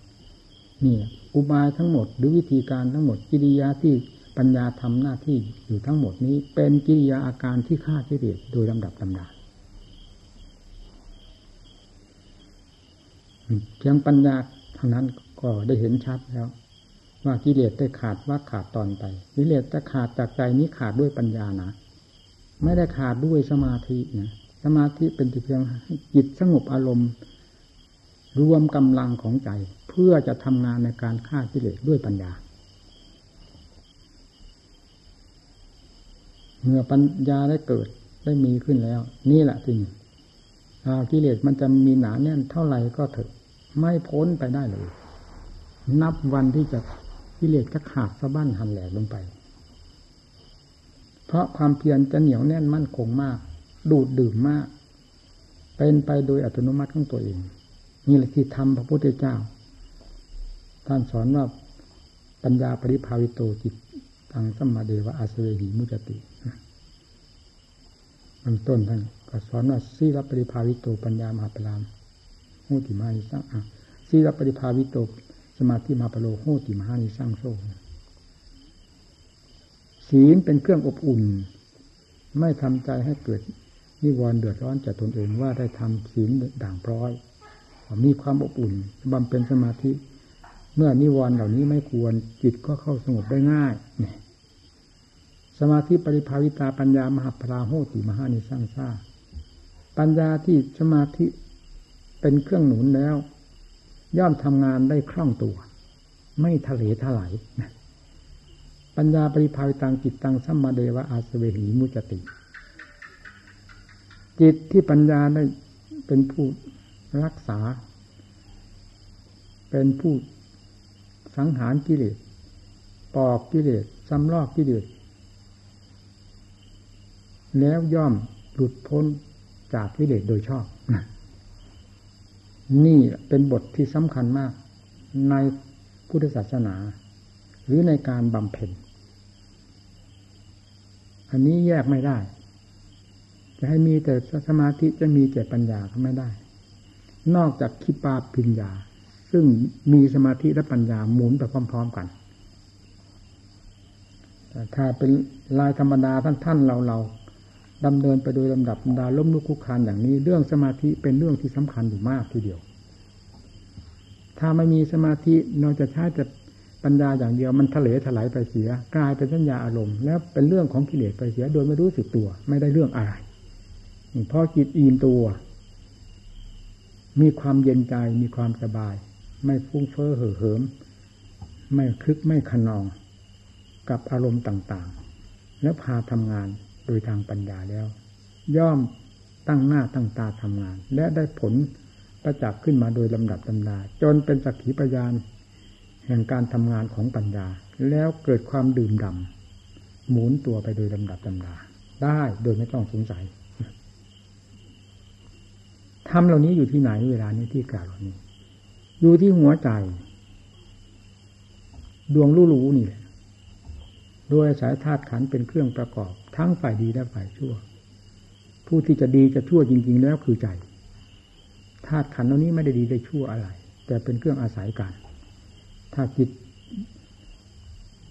Speaker 1: นี่อุบายทั้งหมดหรือวิธีการทั้งหมดกิริยาที่ปัญญาทำหน้าที่อยู่ทั้งหมดนี้ เป็นกิริยาอาการที่ฆ่ากิเลสโดยลำดับลำดาเพียงปัญญาทางนั้นก็ได้เห็นชัดแล้ว ว่ากิเลสได้ขาดว่าขาดตอนไปกิเลสจะขาดจากใจนี้ขาดด้วยปัญญานะ ไม่ได้ขาดด้วยสมาธินะสมาธิเป็นเพียงจิตสงบอารมณ์ รวมกำลังของใจ เพื่อจะทำงานในการฆ่ากิเลสด้วยปัญญา เมื่อปัญญาได้เกิดได้มีขึ้นแล้ว นี่แหละจริงกิเลสมันจะมีหนาแน่นเท่าไหร่ก็เถอะไม่พ้นไปได้เลย นับวันที่จะกิเลสจะขาดสะบั้นหันแหลกลงไป เพราะความเพียรจะเหนียวแน่นมั่นคงมาก ดูดดื่มมาก เป็นไปโดยอัตโนมัติของตัวเอง นี่แหละที่ทำพระพุทธเจ้า ท่านสอนว่าปัญญาปริภาวิโตจิตทางสัมมาเดวะอาเสวหิมุจติมันต้นท่านก็สอนว่าสีรปริภาวิโตปัญญามหาปรามโหติมานิสังสีรปริภาวิโตสมาธิมาปโลโหติมหานิสังโซ ศีลเป็นเครื่องอบอุ่น ไม่ทำใจให้เกิดนิวรณ์เดือดร้อนจากตนเองว่าได้ทำศีลด่างพร้อย มีความอบอุ่นบำเพ็ญสมาธิ เมื่อนิวรณ์เหล่านี้ไม่ควรจิตก็เข้าสงบได้ง่ายสมาธิปริภาวิตาปัญญามหาพราโหติมหานิสังซาปัญญาที่สมาธิเป็นเครื่องหนุนแล้ว ย่อมทำงานได้คล่องตัว ไม่ทะเลทลาย ปัญญาปริภาวิตังจิตตังสัมมาเดวะอาสเวหิมุจติ จิตที่ปัญญาได้เป็นผู้รักษา เป็นผู้สังหารกิเลสปอกกิเลสสำลอกกิเลสแล้วย่อมหลุดพ้นจากวิเลสโดยชอบ นี่เป็นบทที่สำคัญมากในพุทธศาสนา หรือในการบำเพ็ญ อันนี้แยกไม่ได้ จะให้มีแต่สมาธิจะมีแต่ปัญญาก็ไม่ได้ นอกจากคิปาปัญญา ซึ่งมีสมาธิและปัญญาหมุนไปพร้อม ๆกันแต่ถ้าเป็นลายธรรมดาท่านท่านเราเราดำเนินไปโดยลำดับดาล้มลุกคุกคานอย่างนี้ เรื่องสมาธิเป็นเรื่องที่สำคัญอยู่มากทีเดียว ถ้าไม่มีสมาธิเราจะใช้แต่ ปัญญาอย่างเดียวมันทะเลถลายไปเสีย กลายเป็นสัญญาอารมณ์แล้วเป็นเรื่องของกิเลสไปเสียโดยไม่รู้สึกตัว ไม่ได้เรื่องอะไรพอจิตอิ่มตัว มีความเย็นใจมีความสบาย ไม่ฟุ้งเฟ้อเห่อเหิม ไม่คึกไม่ขนอง กับอารมณ์ต่างๆ แล้วพาทำงานโดยทางปัญญาแล้ว ย่อมตั้งหน้าตั้งตาทำงาน และได้ผลประจักษ์ขึ้นมาโดยลำดับลำดาจนเป็นสักขีพยาน แห่งการทำงานของปัญญา แล้วเกิดความดื่มดำหมุนตัวไปโดยลำดับลำดา ได้โดยไม่ต้องสงสัยทำเหล่านี้อยู่ที่ไหนเวลานี้ที่กล่าวเหล่านี้ อยู่ที่หัวใจ ดวงรู้ๆนี่แหละโดยสายธาตุขันเป็นเครื่องประกอบ ทั้งฝ่ายดีและฝ่ายชั่ว ผู้ที่จะดีจะชั่วจริง ๆ แล้วคือใจธาตุขันเหล่านี้ไม่ได้ดีได้ชั่วอะไร แต่เป็นเครื่องอาศัยกัน ถ้าจิต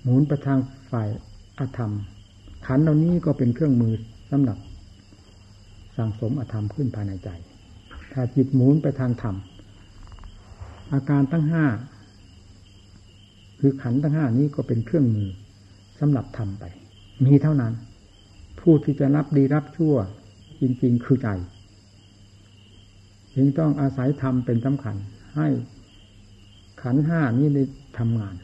Speaker 1: หมุนไปทางฝ่ายอธรรม ขันเหล่านี้ก็เป็นเครื่องมือสำหรับสั่งสมอธรรมขึ้นภายในใจ ถ้าจิตหมุนไปทางธรรม อาการตั้งห้าคือขันตั้งห้านี้ก็เป็นเครื่องมือสำหรับทำไป มีเท่านั้น ผู้ที่จะรับดีรับชั่ว จริง ๆ คือใจจึงต้องอาศัยธรรมเป็นสำคัญ ให้ ขันห้านี้ได้ทำงาน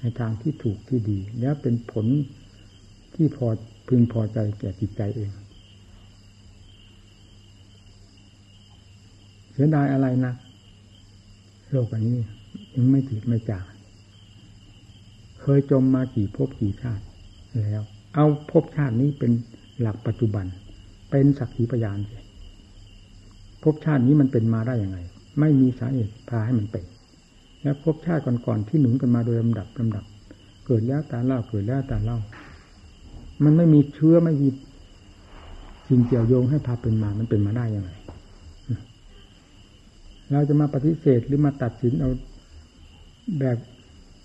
Speaker 1: ในทางที่ถูกที่ดี แล้วเป็นผลที่พอพึงพอใจแก่จิตใจเอง เสียดายอะไรนะ โลกอันนี้ยังไม่ติดไม่จางเคยจมมากี่ภพกี่ชาติแล้ว เอาภพชาตินี้เป็นหลักปัจจุบัน เป็นสักขีพยานเลยภพชาตินี้มันเป็นมาได้ยังไง ไม่มีสาเหตุพาให้มันเป็น แล้วภพชาติก่อนๆที่หนุนกันมาโดยลำดับลำดับ เกิดแล้วตาเล่าเกิดแล้วตาเล่า มันไม่มีเชื้อไม่มีสิ่งเกี่ยวโยงให้พาเป็นมา มันเป็นมาได้ยังไงเราจะมาปฏิเสธหรือมาตัดสินเอาแบบ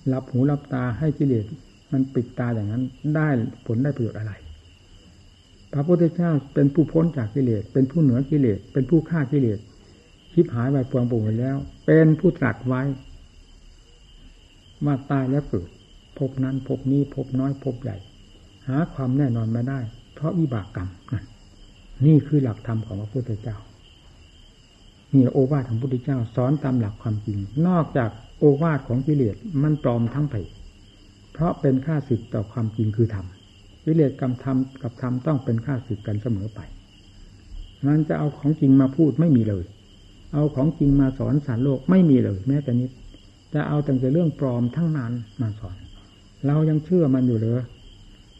Speaker 1: หลับหูหลับตาให้กิเลสมันปิดตาอย่างนั้นได้ผลได้ประโยชน์อะไร พระพุทธเจ้าเป็นผู้พ้นจากกิเลส เป็นผู้เหนือกิเลส เป็นผู้ฆ่ากิเลสคิดหายไปปวงปุ่งไปแล้ว เป็นผู้ตรัสไว้ ว่าตายแล้วเกิดพบนั้นพบนี้พบน้อยพบใหญ่ หาความแน่นอนไม่ได้ เพราะวิบากกรรมนั่นนี่คือหลักธรรมของพระพุทธเจ้านี่โอวาทของพระพุทธเจ้าสอนตามหลักความจริง นอกจากโอวาทของกิเลสมันปลอมทั้งไปเพราะเป็นค่าศึกต่อความจริงคือธรรมกิเลสกับธรรมกับธรรมต้องเป็นค่าศึกกันเสมอไปมันจะเอาของจริงมาพูดไม่มีเลย เอาของจริงมาสอนสารโลกไม่มีเลย แม้แต่นิด จะเอาแต่เรื่องปลอมทั้งนั้นมาสอน เรายังเชื่อมันอยู่เลย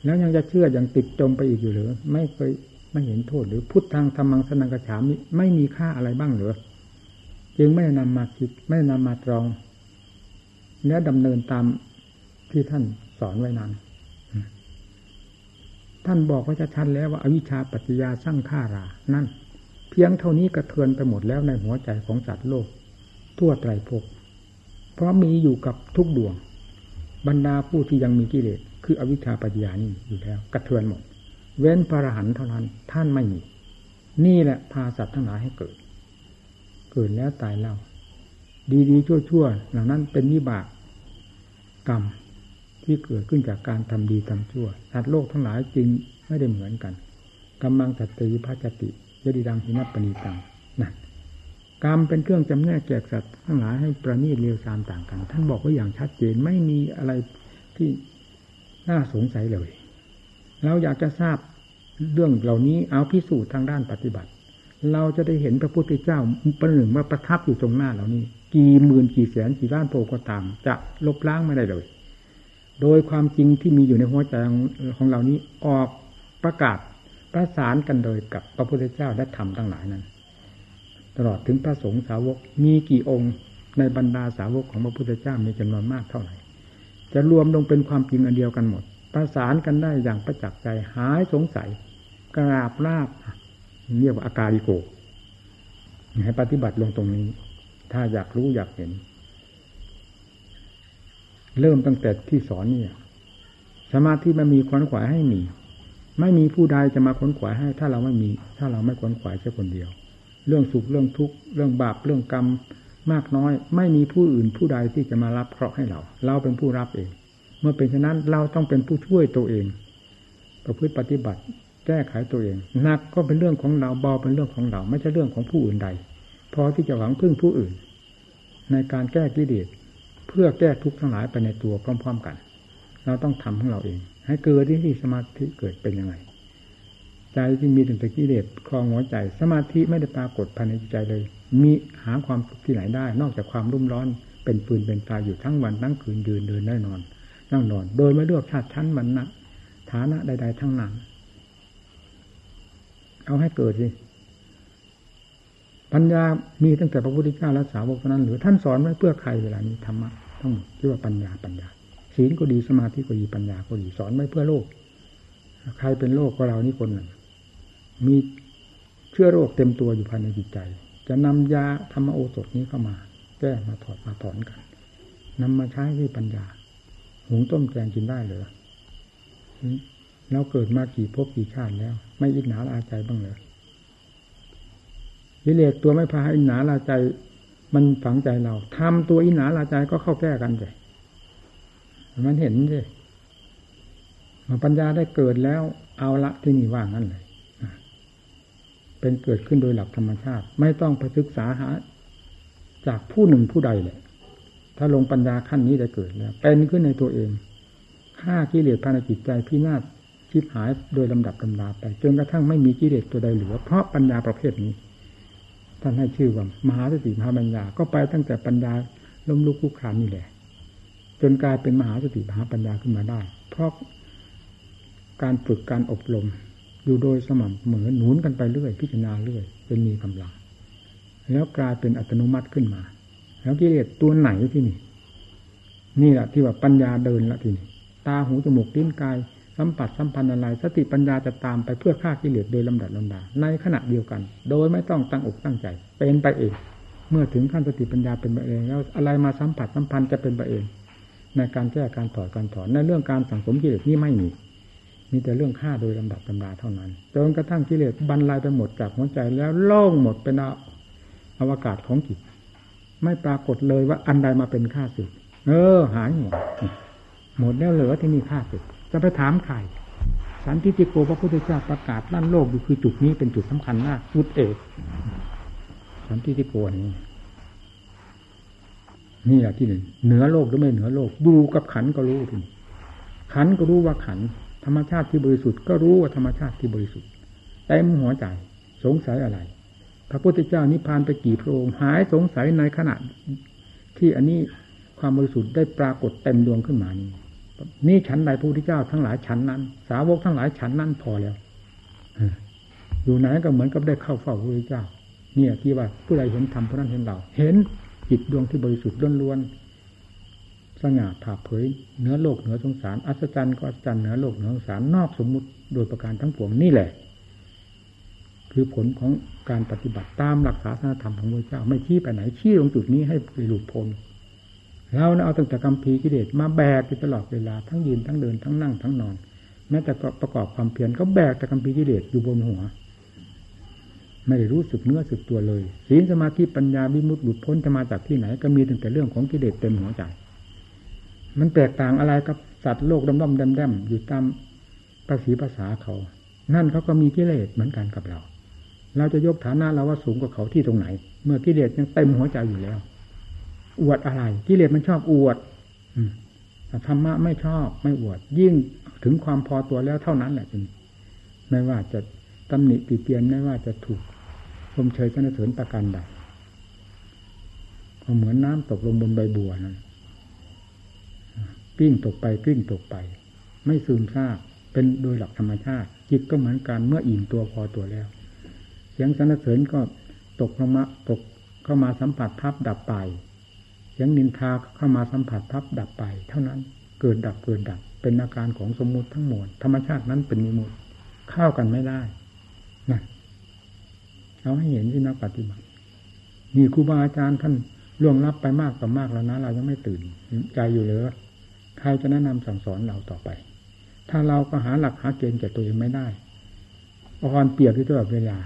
Speaker 1: แล้วยังจะเชื่ออย่างติดจมไปอีกอยู่หรือไม่เคยไม่เห็นโทษหรือพุทธังธรรมังสนังกระฉามไม่มีค่าอะไรบ้างหรือจึงไม่นำมาคิดไม่นำมาตรองและดำเนินตามที่ท่านสอนไว้นั้นท่านบอกว่าจะชัดแล้วว่าอวิชชาปัจจยาสร้างฆ่ารา นั่น เพียงเท่านี้กระเทือนไปหมดแล้วในหัวใจของสัตว์โลก ทั่วไตรภพ ราะมีอยู่กับทุกดวง บรรดาผู้ที่ยังมีกิเลสคืออวิชชาปัญญานี่อยู่แล้วกระเทือนหมด เว้นพระอรหันต์เท่านั้นท่านไม่มี นี่แหละพาสัตว์ทั้งหลายให้เกิด เกิดแล้วตายเล่าดีๆ ชั่วๆเหล่านั้นเป็นนิบากกรรมที่เกิดขึ้นจากการทำดีทำชั่วสัตว์โลกทั้งหลายจริงไม่ได้เหมือนกันกำลังสัตติพัจติยดีดังหินัปณีตังนั่น กรรมเป็นเครื่องจำแนกแจกสัตว์ทั้งหลายให้ประณีตเรียวซามต่างกัน ท่านบอกไว้อย่างชัดเจนไม่มีอะไรที่น่าสงสัยเลย เราอยากจะทราบเรื่องเหล่านี้เอาพิสูจน์ทางด้านปฏิบัติ เราจะได้เห็นพระพุทธเจ้าประหนึ่งมาประทับอยู่ตรงหน้าเหล่านี้ กี่หมื่นกี่แสนกี่ล้านโพก็ตาม จะลบล้างไม่ได้เลย โดยความจริงที่มีอยู่ในหัวใจของเรานี้ออกประกาศประสานกันโดยกับพระพุทธเจ้าและธรรมทั้งหลายนั้น ตลอดถึงพระสงฆ์สาวก มีกี่องค์ในบรรดาสาวกของพระพุทธเจ้ามีจำนวนมากเท่าไหร่ จะรวมลงเป็นความจริงอันเดียวกันหมด ประสานกันได้อย่างประจักษ์ใจหายสงสัย กราบราบเรียกว่าอาการิโกให้ปฏิบัติลงตรงนี้ ถ้าอยากรู้อยากเห็น เริ่มตั้งแต่ที่สอนนี่สมาธิมันมีควนขวายให้มี ไม่มีผู้ใดจะมาควนขวายให้ ถ้าเราไม่มี ถ้าเราไม่ควนขวายแค่คนเดียว เรื่องสุขเรื่องทุกข์เรื่องบาปเรื่องกรรมมากน้อย ไม่มีผู้อื่นผู้ใดที่จะมารับเคราะห์ให้เรา เราเป็นผู้รับเอง เมื่อเป็นเช่นนั้นเราต้องเป็นผู้ช่วยตัวเอง ประพฤติปฏิบัติแก้ไขตัวเองหนักก็เป็นเรื่องของเราเบาเป็นเรื่องของเรา ไม่ใช่เรื่องของผู้อื่นใดพอที่จะหวังพึ่งผู้อื่น ในการแก้กิเลสเพื่อแก้ทุกข์ทั้งหลายไปในตัวพร้อม ๆ กัน เราต้องทำของเราเอง ให้เกิดที่ที่สมาธิเกิดเป็นยังไง ใจที่มีถึงแต่กิเลสคลองหัวใจ สมาธิไม่ได้ปรากฏภายในใจเลย มีหาความสุขที่ไหนได้ นอกจากความรุ่มร้อน เป็นปืนเป็นตายอยู่ทั้งวันทั้งคืนยืนเดินได้นอน นั่งนอน โดยไม่เลือกชาติชั้นวันนะฐานะใด ๆ ทั้งนั้น เอาให้เกิดสิปัญญามีตั้งแต่พระพุทธเจ้าและสาวกนั้นหรือท่านสอนไว้เพื่อใครเวลานี้ธรรมะต้องที่ว่าปัญญาปัญญาศีลก็ดีสมาธิก็ดีปัญญาก็ดีสอนไว้เพื่อโลก ใครเป็นโลกก็เรานี่คนหนึ่ง มีเชื้อโรคเต็มตัวอยู่ภายในจิตใจ จะนำยาธรรมโอสถนี้เข้ามา แก้มาถอดมาถอนกันนำมาใช้ที่ปัญญา หุงต้มแกงกินได้เลยแล้วเกิดมากี่ภพกี่ชาติแล้ว ไม่อิจฉาอาใจบ้างเลยวิเลกตัวไม่พาอิจฉาลาใจมันฝังใจเราทำตัวอิจฉาลาใจก็เข้าแก้กันเลยมันเห็นเลยปัญญาได้เกิดแล้ว เอาละที่นี่ว่างนั่นเลย เป็นเกิดขึ้นโดยหลักธรรมชาติ ไม่ต้องไปศึกษาหา จากผู้หนึ่งผู้ใดเลยถ้าลงปัญญาขั้นนี้ได้เกิดแล้วเป็นขึ้นในตัวเองฆ่ากิเลสภายในจิตใจพินาศชิบหายโดยลำดับลำดาไปจนกระทั่งไม่มีกิเลสตัวใดเหลือ เพราะปัญญาประเภทนี้ท่านให้ชื่อว่ามหาสติมหาปัญญาก็ไปตั้งแต่ปัญญาล้มลุกคุกคานนี่แหละ จนกลายเป็นมหาสติมหาปัญญาขึ้นมาได้ เพราะการฝึกการอบรม อยู่โดยสม่ำเสมอหนุนกันไปเรื่อย พิจารณาเรื่อยจนมีกำลัง แล้วกลายเป็นอัตโนมัติขึ้นมา แล้วกิเลสตัวไหนที่นี่ นี่แหละที่ว่าปัญญาเดินละที่นี่ตาหูจมูกลิ้นกาย สัมผัสสัมพันธ์อะไร สติปัญญาจะตามไปเพื่อฆ่ากิเลสโดยลำดับลำดาในขณะเดียวกัน โดยไม่ต้องตั้งอกตั้งใจ เป็นไปเอง เมื่อถึงขั้นสติปัญญาเป็นไปเองแล้วอะไรมาสัมผัสสัมพันธ์จะเป็นไปเอง ในการแก้การถอดการถอนในเรื่องการสังสมกิเลสนี่ไม่มี มีแต่เรื่องฆ่าโดยลำดับตำราเท่านั้นจนกระทั่งกิเลสบรรลัยไปหมดจากหัวใจแล้วโล่งหมดเป็นอวกาศของจิต ไม่ปรากฏเลยว่าอันใดมาเป็นข้าศึกเออ หายหมดหมดแล้วเหลือที่นี่ข้าศึกจะไปถามใครสันติจิโกพระพุทธเจ้าประกาศลั่นโลกอยู่คือจุดนี้เป็นจุดสำคัญมากจุดเอกสันติจิโกนี้นี่แหละที่หนึ่งเหนือโลกหรือไม่เหนือโลก ดูกับขันก็รู้ทีขันก็รู้ว่าขัน ธรรมชาติที่บริสุทธิ์ก็รู้ว่าธรรมชาติที่บริสุทธิ์เต็มหัวใจสงสัยอะไร พระพุทธเจ้านิพพานไปกี่พระองค์หายสงสัยในขณะที่อันนี้ความบริสุทธิ์ได้ปรากฏเต็มดวงขึ้นมานี้นี่ฉันใดพระพุทธเจ้าทั้งหลายฉันนั้น สาวกทั้งหลายฉันนั้นพอแล้วอยู่ไหนก็เหมือนกับได้เข้าเฝ้าพระพุทธเจ้า เนี่ยที่ว่าผู้ใดเห็นธรรมผู้นั้นเห็นเรา เห็นจิตดวงที่บริสุทธิ์ล้วน สง่าผ่าเผยเหนือโลกเหนือสงสาร อัศจรรย์ก็อัศจรรย์เหนือโลกเหนือสงสารนอกสมมุติโดยประการทั้งปวงนี่แหละ คือผลของการปฏิบัติตามหลักศาสนาธรรมของพระเจ้าไม่ชี้ไปไหนชี้ลงจุดนี้ให้หลุดพ้นเราเอาตั้งแต่กำพีกิเลสมาแบกตลอดเวลาทั้งยืนทั้งเดินทั้งนั่งทั้งนอน แม้แต่ประกอบความเพียรก็แบกแต่กำพีกิเลสอยู่บนหัว ไม่ได้รู้สึกเนื้อสึกตัวเลยศีลสมาธิปัญญาวิมุตติหลุดพ้นจะมาจากที่ไหนก็มีตั้งแต่เรื่องของกิเลสเต็มหัวใจ มันแตกต่างอะไรกับสัตว์โลกดำดำดำดำอยู่ตามภาษีภาษาเขา นั่นเขาก็มีกิเลสเหมือนกันกับเรา เราจะยกฐานะเราว่าสูงกว่าเขาที่ตรงไหน เมื่อกิเลสยังเต็มหัวใจอยู่แล้ว อวดอะไร กิเลสมันชอบอวดธรรมะไม่ชอบไม่อวด ยิ่งถึงความพอตัวแล้วเท่านั้นแหละจริงไม่ว่าจะตำหนิติเตียนไม่ว่าจะถูกชมเชยสนเสริญประการใดก็เหมือนน้ำตกลงบนใบบัวนั้น กิ้งตกไปกิ้งตกไป ไม่ซึมซาบเป็นโดยหลักธรรมชาติ จิตก็เหมือนกันเมื่ออิ่มตัวพอตัวแล้ว เสียงสรรเสริญก็ตกลงมาตกเข้ามาสัมผัสพับดับไป เสียงนินทาเข้ามาสัมผัสพับดับไป เท่านั้นเกิดดับเกิดดับ เป็นอาการของสมมุติทั้งมวลธรรมชาตินั้นเป็นมิมุติเข้ากันไม่ได้นะเอาให้เห็นที่นักปฏิบัติมีครูบาอาจารย์ท่านล่วงลับไปมากกว่ามากแล้วนะ เรายังไม่ตื่นใจอยู่เลย ใครจะแนะนำสั่งสอนเราต่อไป ถ้าเราก็หาหลักหาเกณฑ์แก่ตัวเองไม่ได้อ่อนเปียกที่ตลอดเวลา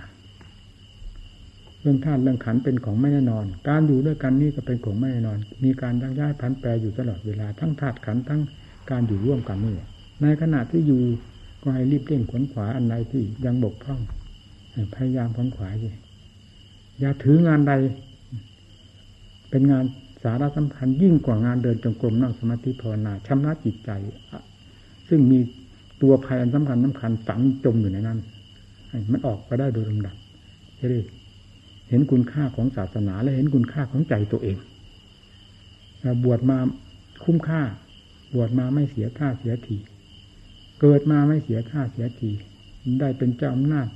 Speaker 1: เรื่องธาตุเรื่องขันเป็นของไม่แน่นอน การอยู่ด้วยกันนี่ก็เป็นของไม่แน่นอน มีการยักย้ายพันแปรอยู่ตลอดเวลา ทั้งธาตุขันทั้งการอยู่ร่วมกันนี่ในขณะที่อยู่ก็ให้รีบเร่งขวนขวาอันใดที่ยังบกพร่องพยายามขวนขวาอยู่อย่าถืองานใด เป็นงาน สาระสำคัญยิ่งกว่างานเดินจงกรมนั่งสมาธิภาวนาชำระจิตใจ ซึ่งมีตัวภัยอันสำคัญสำคัญฝังจมอยู่ในนั้นมันออกไปได้โดยลำดับจะได้เห็นคุณค่าของศาสนาและเห็นคุณค่าของใจตัวเองบวชมาคุ้มค่า บวชมาไม่เสียท่าเสียที เกิดมาไม่เสียท่าเสียที ได้เป็นเจ้าอำนาจ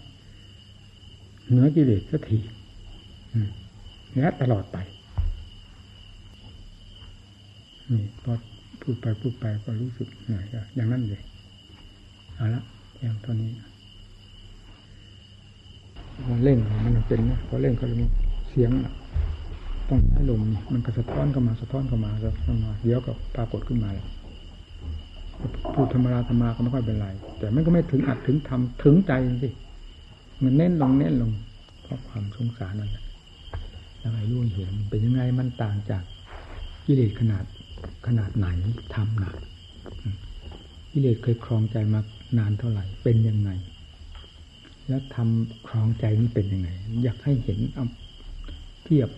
Speaker 1: เหนือกิเลสสักทีและตลอดไป นี่พอพูดไปพูดไปก็รู้สึกเหนื่อยก็อย่างนั้นเลยเอาละอย่างเท่านี้มันเล่นมันเป็นนะพอเล่นก็มีเสียงต้องใช้ลมมันก็สะท้อนเข้ามาสะท้อนเข้ามาสะท้อนมาเดี๋ยวก็ปรากฏขึ้นมาเลยพูดธรรมราธรรมาก็ไม่ค่อยเป็นไร แต่มันก็ไม่ถึงอัดถึงทำถึงใจสิมันเน้นลงเน้นลงเพราะความสงสารนั่นแหละแล้วไอ้รู้เห็นเป็นยังไงมันต่างจากกิเลสขนาด ขนาดไหนทำหนักกิเลสเคยครองใจมานานเท่าไหร่ เป็นยังไง แล้วทำครองใจนี้เป็นยังไง อยากให้เห็นเอาเทียบ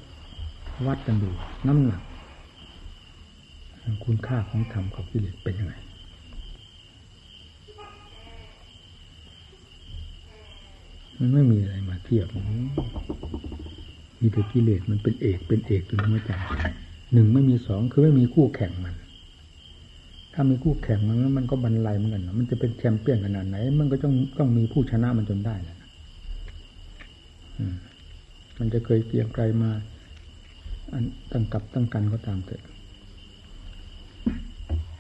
Speaker 1: วัดกันดู น้ำหนัก คุณค่าของธรรมกับกิเลสเป็นยังไงมันไม่มีอะไรมาเทียบมีแต่กิเลสมันเป็นเอกเป็นเอกอยู่ในหัวใจ หนึ่งไม่มีสองคือไม่มีคู่แข่งมัน ถ้ามีคู่แข่งมันมันก็บรรลัยเหมือนกันมันจะเป็นแชมเปี้ยนขนาดไหน มันก็ต้องต้องมีผู้ชนะมันจนได้แหละมันจะเคยเกียงไกลมาอันตั้งกับตั้งกันก็ตามเถอะ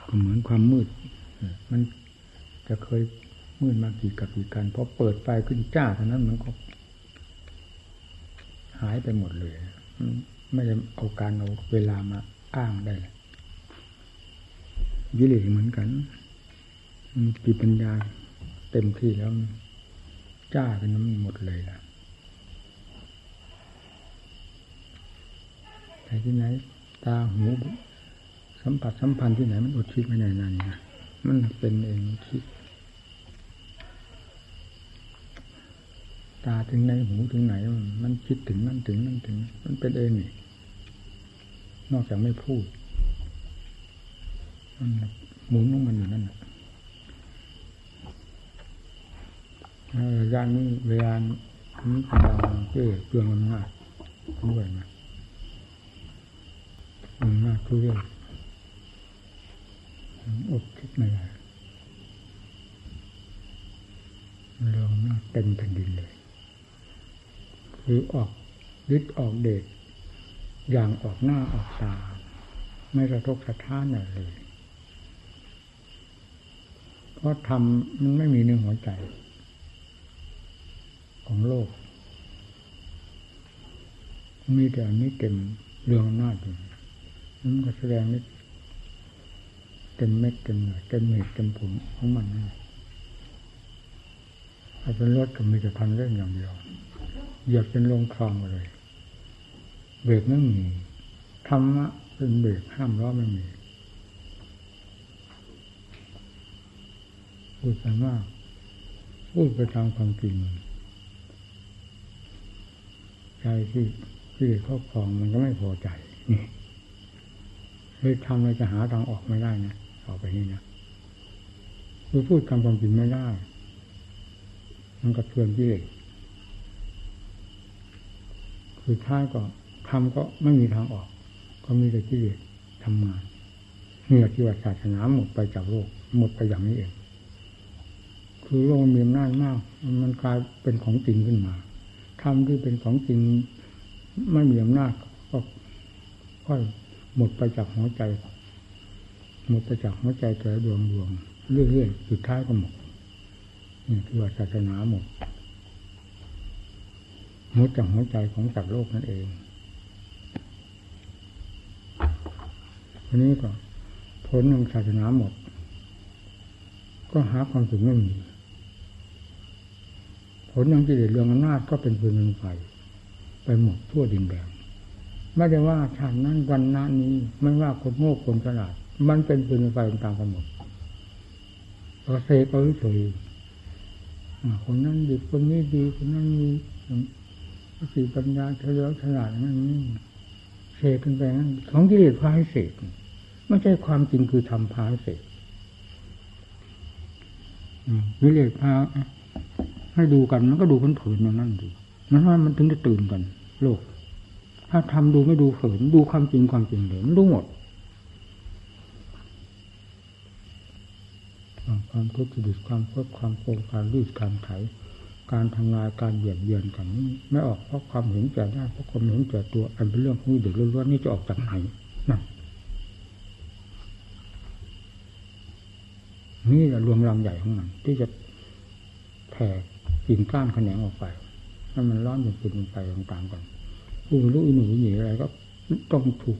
Speaker 1: ก็เหมือนความมืด มันจะเคยมืดมากี่กับกี่กันพอเปิดไฟขึ้นจ้าเท่านั้นมันก็ หายไปหมดเลย ไม่ได้เอาการเอาเวลามาอ้างได้ยิเลเหมือนกันมีปัญญาเต็มที่แล้วจ้ากันน้ำหมดเลยล่ะแต่ที่ไหน ตาหูสัมผัสสัมพันธ์ที่ไหนมันอดคิดไม่ได้นานนะมันเป็นเองคิด ตาถึงไหนหูถึงไหน มันคิดถึงนั่นถึงนั่นถึง มันเป็นเองนี่ นอกจากไม่พูดมันหมุนของมันอยู่นั่นแหละระยะนี้เวลานี้กำลังเพื่อเปลืองอำนมาจด้วยนะอำนมาจทุเรศอดคิดไม่ได้ลองหน้าเต็มแผ่นดินเลยคือออกฤทธิ์ออกเดช อย่างออกหน้าออกตา ไม่ระทกสะท้านอะไรเลย เพราะทำมันไม่มีเนื้อหัวใจ ของโลก มีแต่นี้เต็มเรื่องหน้าอยู่นั่นก็แสดงนี่เต็มเม็ดเต็มหน่อยเต็มเหตุเต็มผลของมันนี่ถ้าเป็นรถก็มีแต่พันเรื่องอย่างเดียวเหยียบเป็นลงคลองเลย เบรกไม่มีธรรมะเป็นเบรกห้ามล้อไม่มีพูดกันว่าพูดไปตามความจริงใจที่ที่ครอบครองมันก็ไม่พอใจนี่เลยทำอะไรจะหาทางออกไม่ได้นะต่อไปนี้นะคือพูดคำความจริงไม่ได้ มันกับเพื่อนที่คือท้ายก็ ทำก็ไม่มีทางออก ก็มีแต่ที่ทำงานเมื่อที่ว่าศาสนาหมดไปจากโลกหมดไปอย่างนี้เอง คือโลกมีอำนาจมาก มันกลายเป็นของจริงขึ้นมาทำที่เป็นของจริงไม่มีอำนาจก็ค่อยหมดไปจากหัวใจหมดไปจากหัวใจแต่ดวงดวงเรื่อยๆสุดท้ายก็หมดนี่คือว่าศาสนาหมดหมดจากหัวใจของจักรโลกนั่นเอง ทีนี้ก็ผลของศาสนาหมด ก็หาความสุขไม่มีผลของกิเลสเรื่องอำนาจก็เป็นปืนเป็นไฟไปหมดทั่วดินแดนไม่ได้ว่าชาตินั้นวันนั้นนี้ไม่ว่าคนโง่คนฉลาด มันเป็นปืนไฟตามกันหมดเราเสกเอาเฉยคนนั้นดีคนนี้ดีคนนั้นมีสติปัญญาเฉลียวฉลาดนั่นนี่เสกกันไปนั้นของกิเลสพาให้เสก ไม่ใช่ความจริงคือทำพาเสกกิเลสพาให้ดูกันมันก็ดูคนผืนอย่างนั้นดีนั้นว่ามันถึงจะตื่นกัน โลก ถ้าทำดูไม่ดูเขินดูความจริงความจริงเลยมันรู้หมดความทุจริตความคดความโกงการรีดการไถการทำลายการเบียดเบียนกันนี้ไม่ออกเพราะความเห็นแก่ได้เพราะความเห็นแก่ตัวอันเป็นเรื่องของเด็กล้วนๆนี่จะออกจากไหนนั่น นี่แหละรวมรังใหญ่ของมันที่จะแผ่กิ่งก้านแขนงออกไปถ้ามันร้อนเป็นปืนไปต่างๆกันผู้รู้หนูหนีอะไรก็ต้องถูก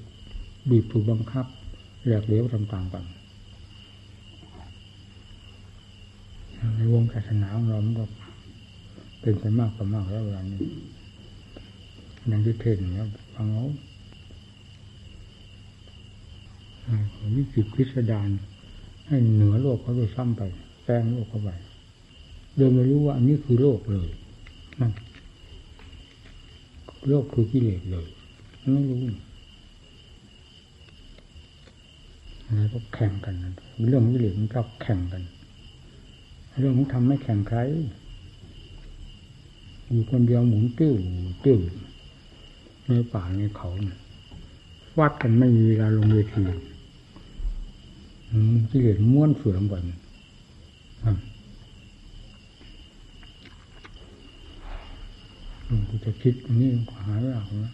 Speaker 1: บีบถูกบังคับแหลกเหลวต่างๆกันในวงศาสนาของเรามันก็เป็นไปมากกว่ามากแล้วเวลานี้อย่งที่เทศเนี่ยฟังเอาวิจิตพิสดาร ให้เหนือโลกเขาโดยซ้ำไปแซงโลกเข้าไปโดยไม่รู้ว่าอันนี้คือโลกเลยนั่นโลกคือกิเลสเลยไม่รู้อะไรก็แข่งกันเรื่องกิเลสมันชอบแข่งกัน เรื่องของทำไม่แข่งใครอยู่คนเดียวหมุนติ้วติ้วในป่าในเขา วัดกันไม่มีเวลาลงเวที กิเลสม้วนเสือมกันกูจะคิดนี่หายากนะ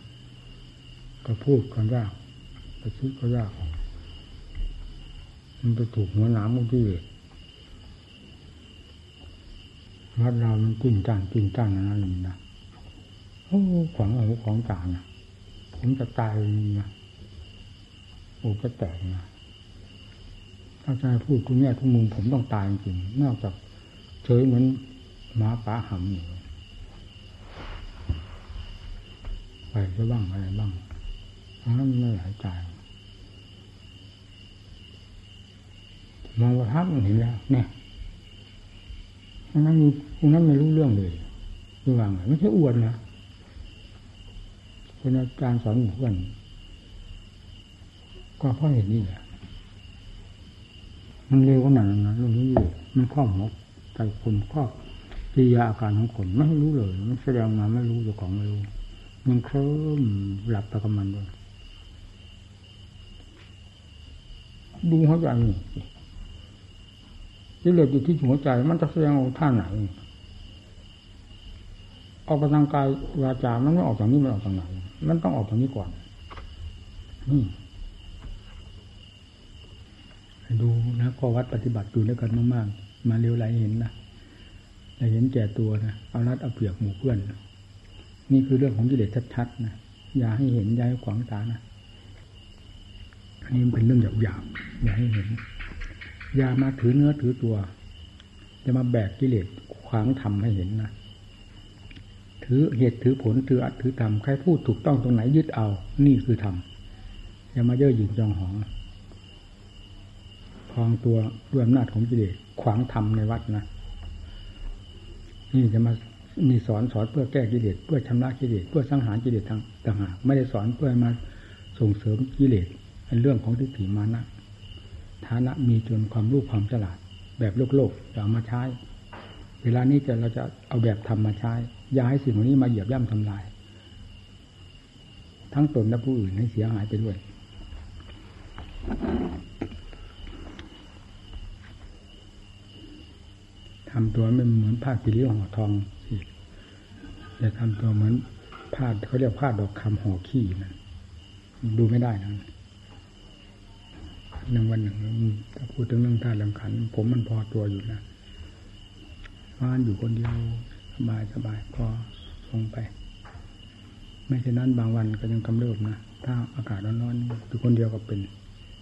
Speaker 1: ก็พูดก็ยากจะคิดก็ยากมันไปถูกหัวหนามมันที่วัดเรามันจิ้นจ้างจิ้นจ้างนั่นนะโอ้ของเอาของต่างนะผมจะตายนะโอ้ก็แตกนะ ถ้าจะพูดคุณแม่ทุกมุมผมต้องตายจริงนอกจากเฉยเหมือนหมาป่าหำอยู่ไปก็บ้างอะไรบ้างนั้นไม่หายใจมองว่าทับมันเห็นแล้วเนี่ยนั้นพวกนั้นไม่รู้เรื่องเลยคือว่าไงไม่ใช่อวดนะเป็นอาจารย์สอนเพื่อนก็เพราะเห็นนี่แหละ มันเร็วขนาดนั้นเรื่องนี้อยู่มันครอบหัวใจคนครอบกิริยาอาการของคนไม่รู้เลยมันแสดงมาไม่รู้เจ้าของไม่รู้มันเคลิ้มหลับตะกมันด้วยดูหัวใจนี่ที่เหลืออยู่ที่หัวใจ มันจะแสดงออกท่าไหนออกกำลังกายวาจามันไม่ออกจากนี้มันออกจากไหนมันต้องออกจากนี้ก่อนนี่ ดูนะข้อวัดปฏิบัติอยู่ด้วยกันมากๆ มาเร็วไหลเห็นนะแต่เห็นแก่ตัวนะเอารัดเอาเปรียบหมู่เพื่อน นี่คือเรื่องของกิเลสชัดๆนะอย่าให้เห็นอย่าให้ขวางตานะอันนี้เป็นเรื่องหยาบๆอย่าให้เห็น อย่ามาถือเนื้อถือตัว จะมาแบกกิเลสขวางทำให้เห็นนะถือเหตุถือผลถืออัดถือทำใครพูดถูกต้องตรงไหนยึดเอา นี่คือทำอย่ามาเย่อหยิ่งจองหอง พองตัวด้วยอำนาจของกิเลสขวางธรรมในวัดนะนี่จะมานี่สอนสอนเพื่อแก้กิเลสเพื่อชำระกิเลสเพื่อสังหารกิเลสทางต่างหากไม่ได้สอนเพื่อมาส่งเสริมกิเลสเป็นเรื่องของทิฏฐิมานะฐานะมีจนความรู้ความฉลาด แบบโลกโลกจะเอามาใช้ เวลานี้จะเราจะเอาแบบธรรมมาใช้อย่าให้สิ่งเหล่านี้มาเหยียบย่ำทำลาย ทั้งตนและผู้อื่นให้เสียหายไปด้วย ทำตัวไม่เหมือนผ้ากิริ้วห่อทองสิอย่าทำตัวเหมือนผ้าเขาเรียกผ้าดอกคำห่อขี้นะดูไม่ได้นะหนึ่งวันหนึ่งถ้าพูดถึงเรื่องธาตุลำขันผมมันพอตัวอยู่นะบ้านอยู่คนเดียวสบายสบายก็ลงไป ไม่เช่นนั้นบางวันก็ยังกำเริบนะถ้าอากาศร้อนๆอยู่คนเดียวก็เป็น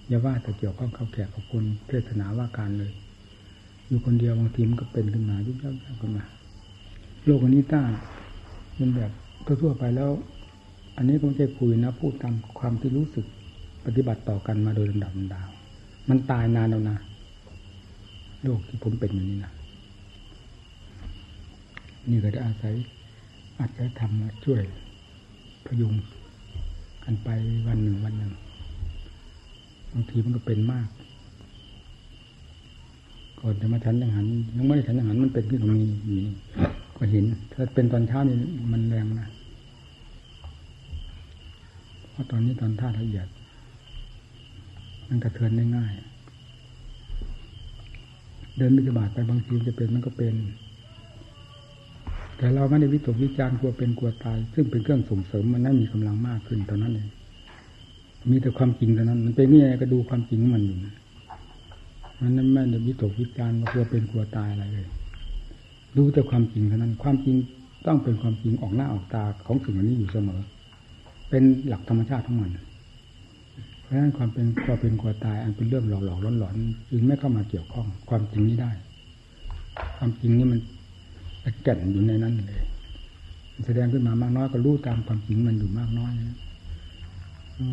Speaker 1: อย่าว่าแต่เกี่ยวข้องเขาแขกกับคนเทศนาว่าการเลย อยู่คนเดียวบางทีมันก็เป็นขึ้นมายุบยับขึ้นมา โลกนี้ต้ามันแบบทั่วไปแล้ว อันนี้ก็ไม่ใช่คุยนะ พูดตามความที่รู้สึกปฏิบัติต่อกันมาโดยลำดับลำดาว มันตายนานแล้วนะโลกที่ผมเป็นอยู่นี่นะนี่ก็ได้อาศัยอาจจะทำมาช่วยพยุงกันไปวันหนึ่งวันหนึ่งบางทีมันก็เป็นมาก อนจะมาฉันยังหันยังไม่ได้ฉันยังหันมันเป็นที่ตรงนี้อยู่นี่ก็เห็นถ้าเป็นตอนเช้านี่มันแรงนะเพราะตอนนี้ตอนท่าละเอียด มันกระเทือนได้ง่าย เดินมิจบาทไปบางทีจะเป็นมันก็เป็น แต่เราไม่ได้วิตกวิจารณ์กลัวเป็นกลัวตาย ซึ่งเป็นเครื่องส่งเสริมมันนั้นมีกำลังมากขึ้นตอนนั้นเองมีแต่ความจริงเท่านั้น มันเป็นนี่ไงก็ดูความจริงของมันอยู่ นั้นไม่ได้วิตกวิจารณ์ว่ากลัวเป็นกลัวตายอะไรเลยดูแต่ความจริงเท่านั้น ความจริงต้องเป็นความจริงออกหน้าออกตาของสิ่งนี้อยู่เสมอ เป็นหลักธรรมชาติทั้งมันเพราะฉะนั้นความเป็นกลัวเป็นกลัวตาย อันเป็นเรื่องหลอกหลอกหลอนๆจึงไม่เข้ามาเกี่ยวข้อง ความจริงนี้ได้ ความจริงนี้มันแก่นอยู่ในนั้นเลยแสดงขึ้นมามากน้อยก็รู้ตามความจริงมันอยู่มากน้อย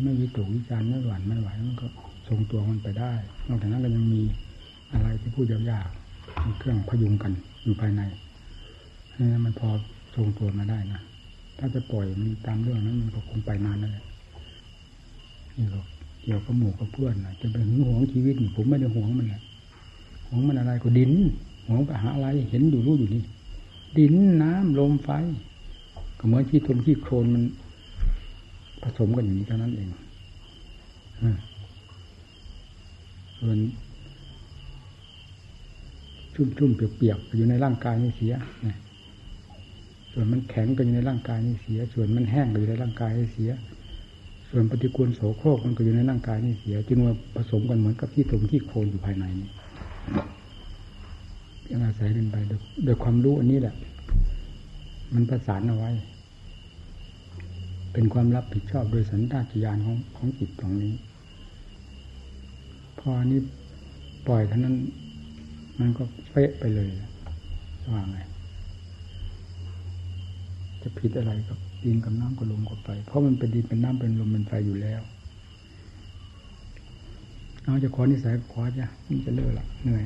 Speaker 1: ไม่วิตกวิจารณ์ไม่หวั่นไม่ไหวมันก็ ทรงตัวมันไปได้ นอกจากนั้นก็ยังมีอะไรที่พูดยากๆมีเครื่องพยุงกันอยู่ภายในนี่มันพอทรงตัวมาได้นะ ถ้าจะปล่อยมันตามเรื่องนั้นมันก็คงไปนานนั่นแหละนี่ก็เกี่ยวกับหมู่กับเพื่อนนะจะเป็นหึงหวงชีวิตผมไม่ได้หวงมันแหละหวงมันอะไรก็ดินหวงไปหาอะไรเห็นอยู่รู้อยู่นี่ดินน้ำลมไฟก็เหมือนที่ทมที่โครนมันผสมกันอย่างนี้เท่านั้นเอง ส่วนชุ่มๆเปียกๆอยู่ในร่างกายนี่เสียส่วนมันแข็งก็อยู่ในร่างกายนี่เสีย ส่วนมันแห้งก็อยู่ในร่างกายนี่เสีย ส่วนปฏิกูลโสโครกมันก็อยู่ในร่างกายนี่เสีย จึงว่าผสมกันเหมือนกับที่ถมที่โคลนอยู่ภายในนี้ยังอาศัยกันไปโดยความรู้อันนี้แหละ มันประสานเอาไว้ เป็นความรับผิดชอบโดยสันตาตญาณของของจิตตรงนี้ พอนี้ปล่อยเท่านั้น มันก็เป๊ะไปเลยว่าไงจะผิดอะไรกับดินกับน้ำกับลมกับไฟเพราะมันเป็นดินเป็นน้ำเป็นลมเป็นไฟอยู่แล้วเอาจะขอนิสัยขอจะมันจะเลิกละเหนื่อย